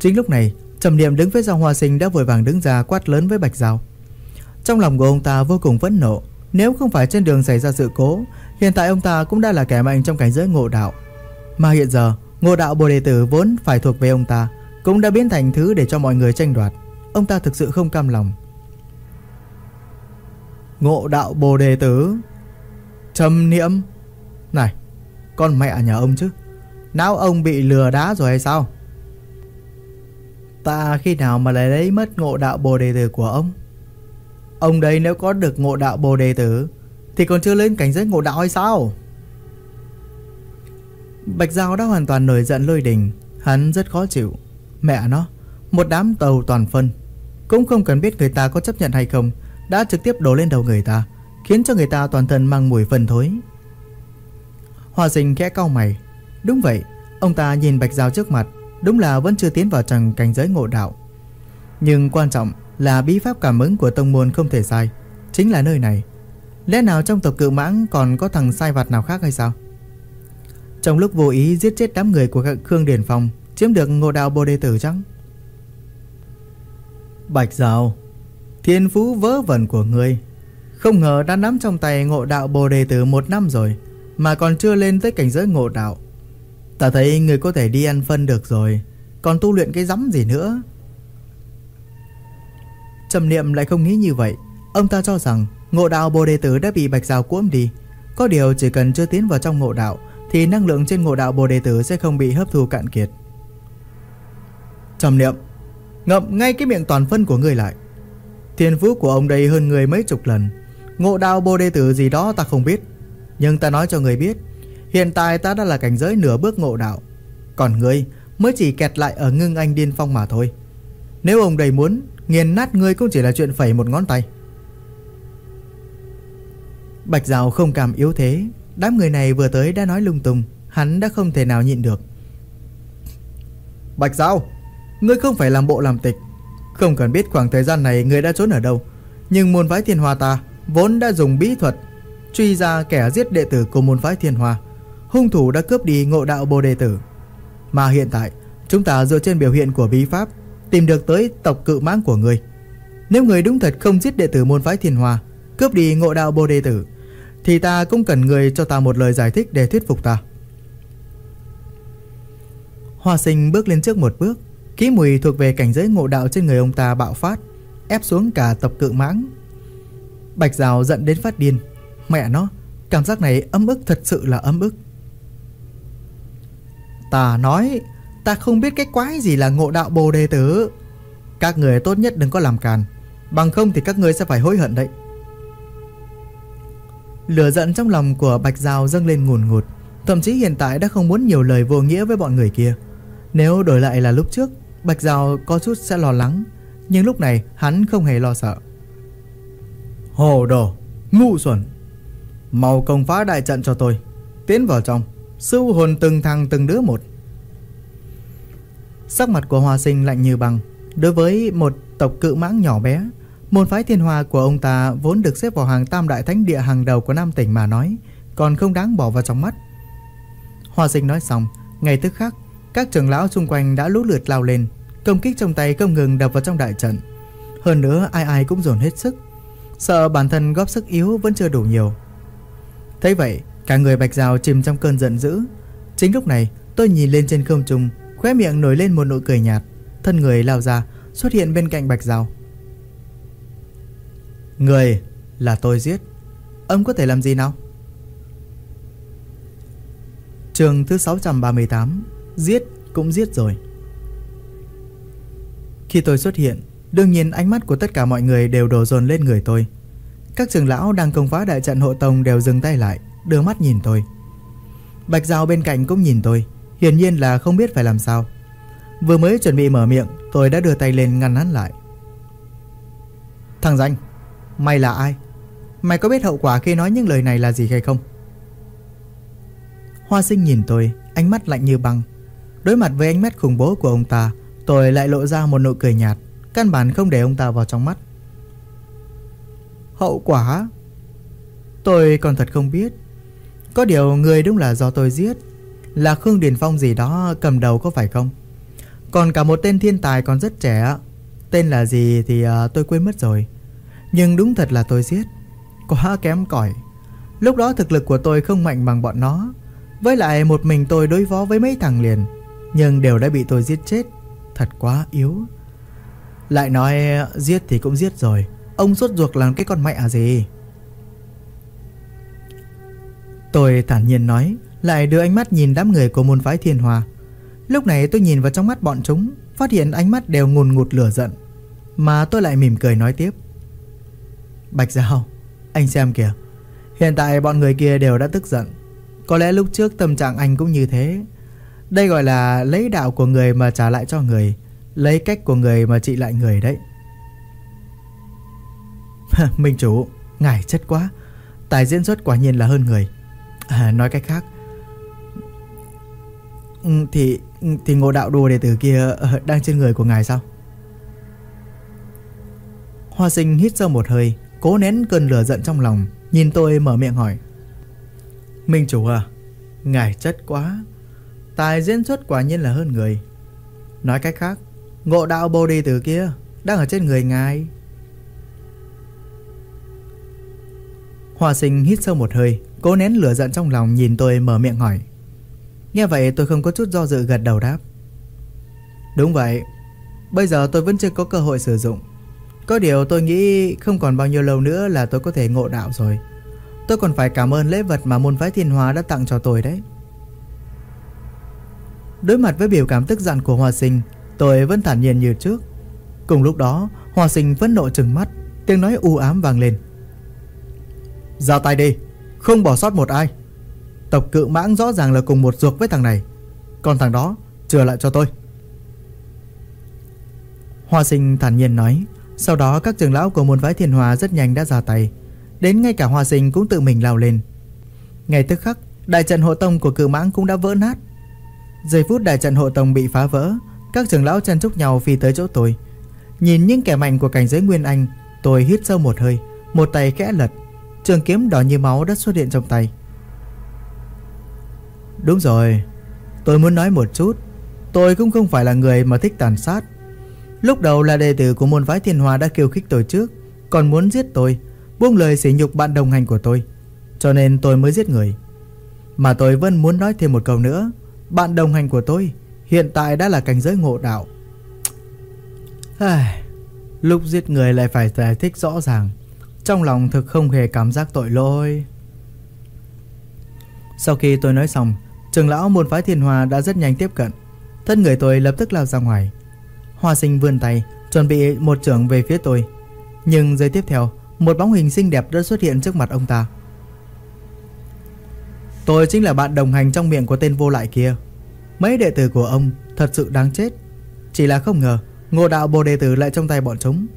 Chính lúc này, Trầm niệm đứng phía sau hoa sinh đã vội vàng đứng ra quát lớn với Bạch Giao. Trong lòng của ông ta vô cùng phẫn nộ, Nếu không phải trên đường xảy ra sự cố, Hiện tại ông ta cũng đã là kẻ mạnh trong cảnh giới ngộ đạo. Mà hiện giờ, Ngộ đạo bồ đề tử vốn phải thuộc về ông ta, Cũng đã biến thành thứ để cho mọi người tranh đoạt. Ông ta thực sự không cam lòng. Ngộ đạo bồ đề tử, Trầm niệm. Này, Con mẹ nhà ông chứ, Não ông bị lừa đá rồi hay sao? Ta khi nào mà lại lấy mất ngộ đạo bồ đề tử của ông? Ông đấy nếu có được ngộ đạo bồ đề tử, Thì còn chưa lên cảnh giới ngộ đạo hay sao? Bạch Giao đã hoàn toàn nổi giận lôi đình. Hắn rất khó chịu. Mẹ nó, Một đám tàu toàn phân. Cũng không cần biết người ta có chấp nhận hay không, Đã trực tiếp đổ lên đầu người ta, Khiến cho người ta toàn thân mang mùi phân thối. Hòa sinh khẽ cau mày. Đúng vậy, Ông ta nhìn Bạch Giao trước mặt. Đúng là vẫn chưa tiến vào trần cảnh giới ngộ đạo. Nhưng quan trọng là bí pháp cảm ứng của tông môn không thể sai, Chính là nơi này. Lẽ nào trong tộc cự mãng còn có thằng sai vặt nào khác hay sao? Trong lúc vô ý giết chết đám người của Khương Điển Phong, Chiếm được ngộ đạo bồ đề tử chăng? Bạch Giao, Thiên phú vớ vẩn của ngươi. Không ngờ đã nắm trong tay ngộ đạo bồ đề tử một năm rồi, Mà còn chưa lên tới cảnh giới ngộ đạo. Ta thấy người có thể đi ăn phân được rồi. Còn tu luyện cái rắm gì nữa? Trầm niệm lại không nghĩ như vậy. Ông ta cho rằng ngộ đạo bồ đề tử đã bị bạch rào cuỗm đi. Có điều chỉ cần chưa tiến vào trong ngộ đạo, Thì năng lượng trên ngộ đạo bồ đề tử sẽ không bị hấp thu cạn kiệt. Trầm niệm, Ngậm ngay cái miệng toàn phân của người lại. Thiên phú của ông đây hơn người mấy chục lần. Ngộ đạo bồ đề tử gì đó ta không biết, Nhưng ta nói cho người biết Hiện tại ta đã là cảnh giới nửa bước ngộ đạo. Còn ngươi mới chỉ kẹt lại ở ngưng anh điên phong mà thôi. Nếu ông đầy muốn, Nghiền nát ngươi cũng chỉ là chuyện phẩy một ngón tay. Bạch Dạo không cảm yếu thế. Đám người này vừa tới đã nói lung tung. Hắn đã không thể nào nhịn được. Bạch Dạo Ngươi không phải làm bộ làm tịch. Không cần biết khoảng thời gian này ngươi đã trốn ở đâu. Nhưng môn phái thiên hoa ta Vốn đã dùng bí thuật Truy ra kẻ giết đệ tử của môn phái thiên hoa hung thủ đã cướp đi ngộ đạo bồ đề tử. Mà hiện tại, chúng ta dựa trên biểu hiện của bí pháp, tìm được tới tộc cự mãng của người. Nếu người đúng thật không giết đệ tử môn phái thiên hòa, cướp đi ngộ đạo bồ đề tử, thì ta cũng cần người cho ta một lời giải thích để thuyết phục ta. Hoa sinh bước lên trước một bước, ký mùi thuộc về cảnh giới ngộ đạo trên người ông ta bạo phát, ép xuống cả tộc cự mãng. Bạch Rào giận đến phát điên. Mẹ nó, cảm giác này ấm ức thật sự là ấm ức. Ta nói, Ta không biết cái quái gì là ngộ đạo bồ đề tử. Các người tốt nhất đừng có làm càn, Bằng không thì các người sẽ phải hối hận đấy. Lửa giận trong lòng của Bạch Giao dâng lên ngùn ngụt, Thậm chí hiện tại đã không muốn nhiều lời vô nghĩa với bọn người kia. Nếu đổi lại là lúc trước, Bạch Giao có chút sẽ lo lắng, Nhưng lúc này hắn không hề lo sợ. Hồ đồ, Ngu xuẩn. Mau công phá đại trận cho tôi, Tiến vào trong. Sưu hồn từng thằng từng đứa một. Sắc mặt của Hoa Sinh lạnh như băng. Đối với một tộc cự mãng nhỏ bé, Môn phái thiên hòa của ông ta Vốn được xếp vào hàng tam đại thánh địa hàng đầu của Nam tỉnh mà nói, Còn không đáng bỏ vào trong mắt. Hoa Sinh nói xong, Ngay tức khắc, Các trưởng lão xung quanh đã lũ lượt lao lên, Công kích trong tay không ngừng đập vào trong đại trận. Hơn nữa, ai ai cũng dồn hết sức. Sợ bản thân góp sức yếu vẫn chưa đủ nhiều. Thế vậy Cả người Bạch Rào chìm trong cơn giận dữ. Chính lúc này, tôi nhìn lên trên không trung, Khóe miệng nổi lên một nụ cười nhạt. Thân người lao ra, Xuất hiện bên cạnh Bạch Rào. Người là tôi giết. Ông có thể làm gì nào? Trường thứ 638 Giết cũng giết rồi. Khi tôi xuất hiện, Đương nhiên ánh mắt của tất cả mọi người đều đổ dồn lên người tôi. Các trường lão đang công phá đại trận hộ tông đều dừng tay lại đưa mắt nhìn tôi. Bạch Giao bên cạnh cũng nhìn tôi, hiển nhiên là không biết phải làm sao. Vừa mới chuẩn bị mở miệng, tôi đã đưa tay lên ngăn hắn lại. Thằng danh, mày là ai? Mày có biết hậu quả khi nói những lời này là gì hay không? Hoa sinh nhìn tôi, ánh mắt lạnh như băng. Đối mặt với ánh mắt khủng bố của ông ta, tôi lại lộ ra một nụ cười nhạt, căn bản không để ông ta vào trong mắt. Hậu quả? Tôi còn thật không biết. Có điều người đúng là do tôi giết. Là Khương Điền Phong gì đó cầm đầu có phải không? Còn cả một tên thiên tài còn rất trẻ. Tên là gì thì uh, tôi quên mất rồi. Nhưng đúng thật là tôi giết. Quá kém cỏi. Lúc đó thực lực của tôi không mạnh bằng bọn nó. Với lại một mình tôi đối phó với mấy thằng liền. Nhưng đều đã bị tôi giết chết. Thật quá yếu. Lại nói giết thì cũng giết rồi. Ông suốt ruột làm cái con mẹ à gì? Tôi thản nhiên nói, Lại đưa ánh mắt nhìn đám người của môn phái thiên hòa Lúc này tôi nhìn vào trong mắt bọn chúng, Phát hiện ánh mắt đều ngùn ngụt lửa giận, Mà tôi lại mỉm cười nói tiếp. Bạch Giao, Anh xem kìa, Hiện tại bọn người kia đều đã tức giận. Có lẽ lúc trước tâm trạng anh cũng như thế. Đây gọi là lấy đạo của người mà trả lại cho người, Lấy cách của người mà trị lại người đấy. Minh chủ Ngài chất quá. Tài diễn xuất quả nhiên là hơn người. À, nói cách khác. Ừ, thì ừ, thì ngộ đạo đồ đệ tử kia ờ, đang trên người của ngài sao? Hoa sinh hít sâu một hơi Cố nén cơn lửa giận trong lòng Nhìn tôi mở miệng hỏi. Minh chủ à Ngài chất quá Tài diễn xuất quả nhiên là hơn người. Nói cách khác Ngộ đạo bồ đề tử kia Đang ở trên người ngài. Hòa sinh hít sâu một hơi Cố nén lửa giận trong lòng nhìn tôi mở miệng hỏi. Nghe vậy tôi không có chút do dự gật đầu đáp. Đúng vậy, Bây giờ tôi vẫn chưa có cơ hội sử dụng. Có điều tôi nghĩ không còn bao nhiêu lâu nữa là tôi có thể ngộ đạo rồi. Tôi còn phải cảm ơn lễ vật mà môn phái thiên hóa đã tặng cho tôi đấy. Đối mặt với biểu cảm tức giận của Hoa Sinh, Tôi vẫn thản nhiên như trước. Cùng lúc đó, Hoa Sinh vẫn nộ trừng mắt, Tiếng nói u ám vang lên. Ra tay đi. Không bỏ sót một ai. Tộc cự mãng rõ ràng là cùng một ruột với thằng này. Còn thằng đó, Chừa lại cho tôi. Hoa sinh thản nhiên nói. Sau đó, các trưởng lão của môn phái thiên hòa rất nhanh đã ra tay. Đến ngay cả hoa sinh cũng tự mình lao lên. Ngay tức khắc, Đại trận hộ tông của cự mãng cũng đã vỡ nát. Giây phút đại trận hộ tông bị phá vỡ, Các trưởng lão chân chúc nhau phi tới chỗ tôi. Nhìn những kẻ mạnh của cảnh giới Nguyên Anh, Tôi hít sâu một hơi, Một tay khẽ lật. Trường kiếm đỏ như máu đã xuất hiện trong tay. Đúng rồi, Tôi muốn nói một chút. Tôi cũng không phải là người mà thích tàn sát. Lúc đầu là đệ tử của môn phái thiên hòa đã kêu khích tôi trước, Còn muốn giết tôi, Buông lời sỉ nhục bạn đồng hành của tôi, Cho nên tôi mới giết người. Mà tôi vẫn muốn nói thêm một câu nữa, Bạn đồng hành của tôi Hiện tại đã là cảnh giới ngộ đạo. Lúc giết người lại phải giải thích rõ ràng. Trong lòng thực không hề cảm giác tội lỗi. Sau khi tôi nói xong, Trường lão môn phái thiên hòa đã rất nhanh tiếp cận. Thân người tôi lập tức lao ra ngoài. Hoa sinh vươn tay, Chuẩn bị một trưởng về phía tôi. Nhưng giây tiếp theo, Một bóng hình xinh đẹp đã xuất hiện trước mặt ông ta. Tôi chính là bạn đồng hành trong miệng của tên vô lại kia. Mấy đệ tử của ông Thật sự đáng chết. Chỉ là không ngờ ngô đạo bồ đệ tử lại trong tay bọn chúng.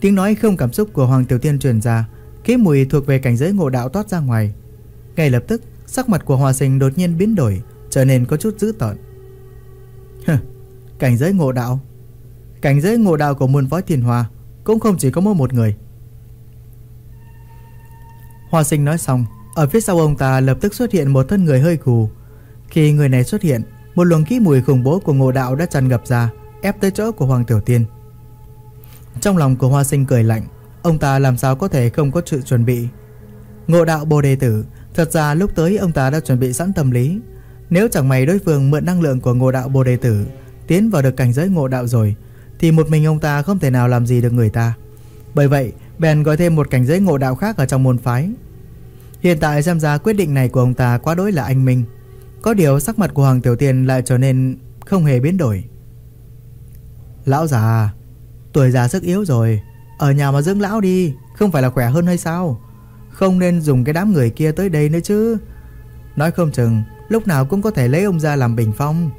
Tiếng nói không cảm xúc của Hoàng Tiểu Tiên truyền ra, khí mùi thuộc về cảnh giới ngộ đạo toát ra ngoài. Ngay lập tức, Sắc mặt của Hòa Sinh đột nhiên biến đổi, Trở nên có chút dữ tợn. Cảnh giới ngộ đạo. Cảnh giới ngộ đạo của muôn võ thiền hòa Cũng không chỉ có mỗi một người. Hoa sinh nói xong, Ở phía sau ông ta lập tức xuất hiện một thân người hơi gù Khi người này xuất hiện, Một luồng khí mùi khủng bố của ngộ đạo đã tràn ngập ra, Ép tới chỗ của Hoàng Tiểu Tiên. Trong lòng của Hoa sinh cười lạnh Ông ta làm sao có thể không có sự chuẩn bị Ngộ đạo bồ đề tử Thật ra lúc tới ông ta đã chuẩn bị sẵn tâm lý Nếu chẳng may đối phương mượn năng lượng của ngộ đạo bồ đề tử tiến vào được cảnh giới ngộ đạo rồi thì một mình ông ta không thể nào làm gì được người ta. Bởi vậy, bèn gọi thêm một cảnh giới ngộ đạo khác ở trong môn phái. Hiện tại xem ra quyết định này của ông ta quá đối là anh minh. Có điều sắc mặt của Hoàng Tiểu Tiên lại trở nên không hề biến đổi. Lão già, tuổi già sức yếu rồi, ở nhà mà dưỡng lão đi, không phải là khỏe hơn hay sao? Không nên dùng cái đám người kia tới đây nữa chứ. Nói không chừng lúc nào cũng có thể lấy ông ra làm bình phong.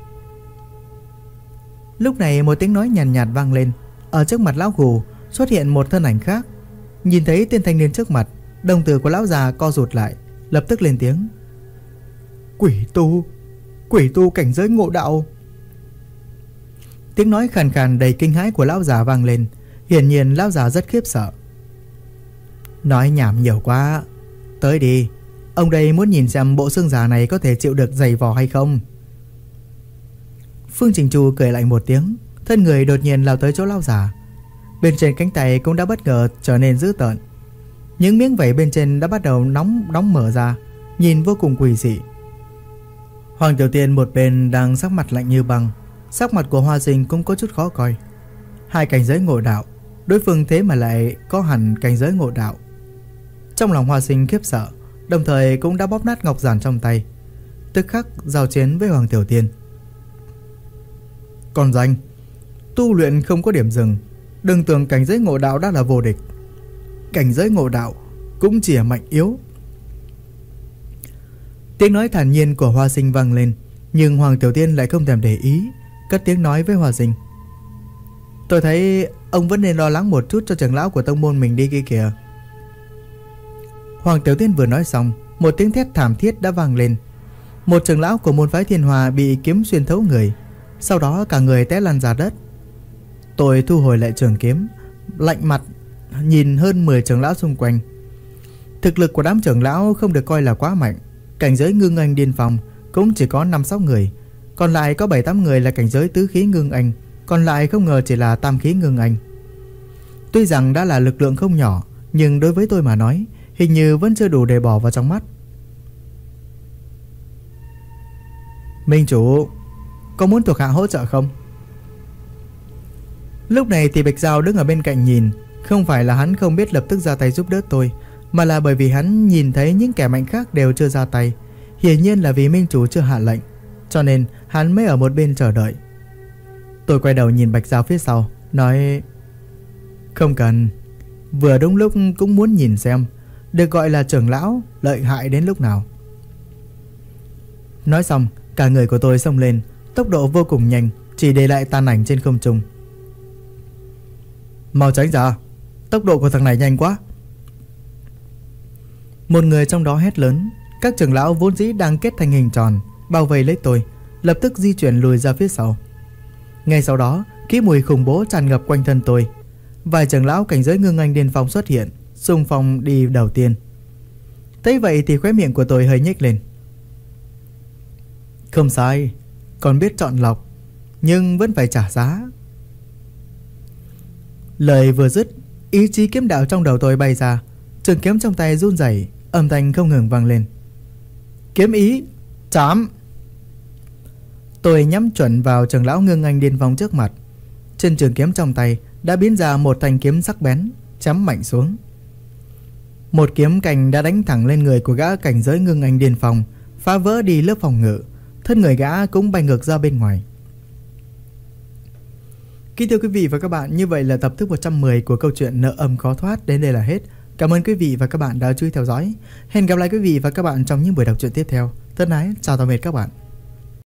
Lúc này một tiếng nói nhàn nhạt, nhạt vang lên Ở trước mặt lão gù xuất hiện một thân ảnh khác Nhìn thấy tên thanh niên trước mặt Đồng tử của lão già co rụt lại Lập tức lên tiếng Quỷ tu Quỷ tu cảnh giới ngộ đạo Tiếng nói khàn khàn đầy kinh hãi của lão già vang lên. Hiển nhiên lão già rất khiếp sợ. Nói nhảm nhiều quá. Tới đi. Ông đây muốn nhìn xem bộ xương già này có thể chịu được giày vò hay không. Phương Trình Chu cười lạnh một tiếng. Thân người đột nhiên lao tới chỗ lao giả Bên trên cánh tay cũng đã bất ngờ trở nên dữ tợn. Những miếng vảy bên trên đã bắt đầu nóng đóng mở ra, Nhìn vô cùng quỷ dị. Hoàng Tiểu Tiên một bên đang sắc mặt lạnh như băng. Sắc mặt của Hoa Sinh cũng có chút khó coi. Hai cảnh giới ngộ đạo, Đối phương thế mà lại có hẳn cảnh giới ngộ đạo. Trong lòng Hoa Sinh khiếp sợ, Đồng thời cũng đã bóp nát ngọc giản trong tay. Tức khắc giao chiến với Hoàng Tiểu Tiên. Còn danh, Tu luyện không có điểm dừng, Đừng tưởng cảnh giới ngộ đạo đã là vô địch. Cảnh giới ngộ đạo Cũng chỉ là mạnh yếu. Tiếng nói thản nhiên của Hoa Sinh vang lên, Nhưng Hoàng Tiểu Tiên lại không thèm để ý. Cất tiếng nói với hòa dình, Tôi thấy ông vẫn nên lo lắng một chút cho trưởng lão của tông môn mình đi kia kìa. Hoàng Tiểu Tiên vừa nói xong Một tiếng thét thảm thiết đã vang lên. Một trưởng lão của môn phái thiên hòa bị kiếm xuyên thấu người sau đó cả người té lăn ra đất. Tôi thu hồi lại trường kiếm Lạnh mặt Nhìn hơn 10 trưởng lão xung quanh. Thực lực của đám trưởng lão không được coi là quá mạnh Cảnh giới ngưng anh điên phòng Cũng chỉ có 5-6 người còn lại có 7-8 người là cảnh giới tứ khí ngưng anh Còn lại không ngờ chỉ là tam khí ngưng anh Tuy rằng đã là lực lượng không nhỏ Nhưng đối với tôi mà nói hình như vẫn chưa đủ để bỏ vào trong mắt. Minh chủ, có muốn thuộc hạ hỗ trợ không? Lúc này thì Bạch Giao đứng ở bên cạnh nhìn, không phải là hắn không biết lập tức ra tay giúp đỡ tôi, mà là bởi vì hắn nhìn thấy những kẻ mạnh khác đều chưa ra tay. Hiển nhiên là vì Minh chủ chưa hạ lệnh, cho nên hắn mới ở một bên chờ đợi. Tôi quay đầu nhìn Bạch Giao phía sau, nói Không cần, vừa đúng lúc cũng muốn nhìn xem, được gọi là trưởng lão, lợi hại đến lúc nào. Nói xong, cả người của tôi xông lên, tốc độ vô cùng nhanh, chỉ để lại tàn ảnh trên không trung. Mau tránh ra, tốc độ của thằng này nhanh quá. Một người trong đó hét lớn, các trưởng lão vốn dĩ đang kết thành hình tròn, bao vây lấy tôi, lập tức di chuyển lùi ra phía sau. Ngay sau đó, khí mùi khủng bố tràn ngập quanh thân tôi. Vài trưởng lão cảnh giới ngưng anh điên phong xuất hiện, xung phong đi đầu tiên. Thấy vậy thì khóe miệng của tôi hơi nhếch lên. Không sai, còn biết chọn lọc, nhưng vẫn phải trả giá. Lời vừa dứt, ý chí kiếm đạo trong đầu tôi bay ra, trường kiếm trong tay run rẩy, âm thanh không ngừng vang lên. Kiếm ý, chám. Tôi nhắm chuẩn vào trường lão ngưng anh điên vong trước mặt. Trên trường kiếm trong tay đã biến ra một thanh kiếm sắc bén, chém mạnh xuống. Một kiếm cành đã đánh thẳng lên người của gã cảnh giới ngưng anh điên phòng, phá vỡ đi lớp phòng ngự, thân người gã cũng bay ngược ra bên ngoài. Kính thưa quý vị và các bạn, như vậy là tập thứ 110 của câu chuyện Nợ âm khó thoát đến đây là hết. Cảm ơn quý vị và các bạn đã chú ý theo dõi. Hẹn gặp lại quý vị và các bạn trong những buổi đọc truyện tiếp theo. Thân ái, chào tạm biệt các bạn.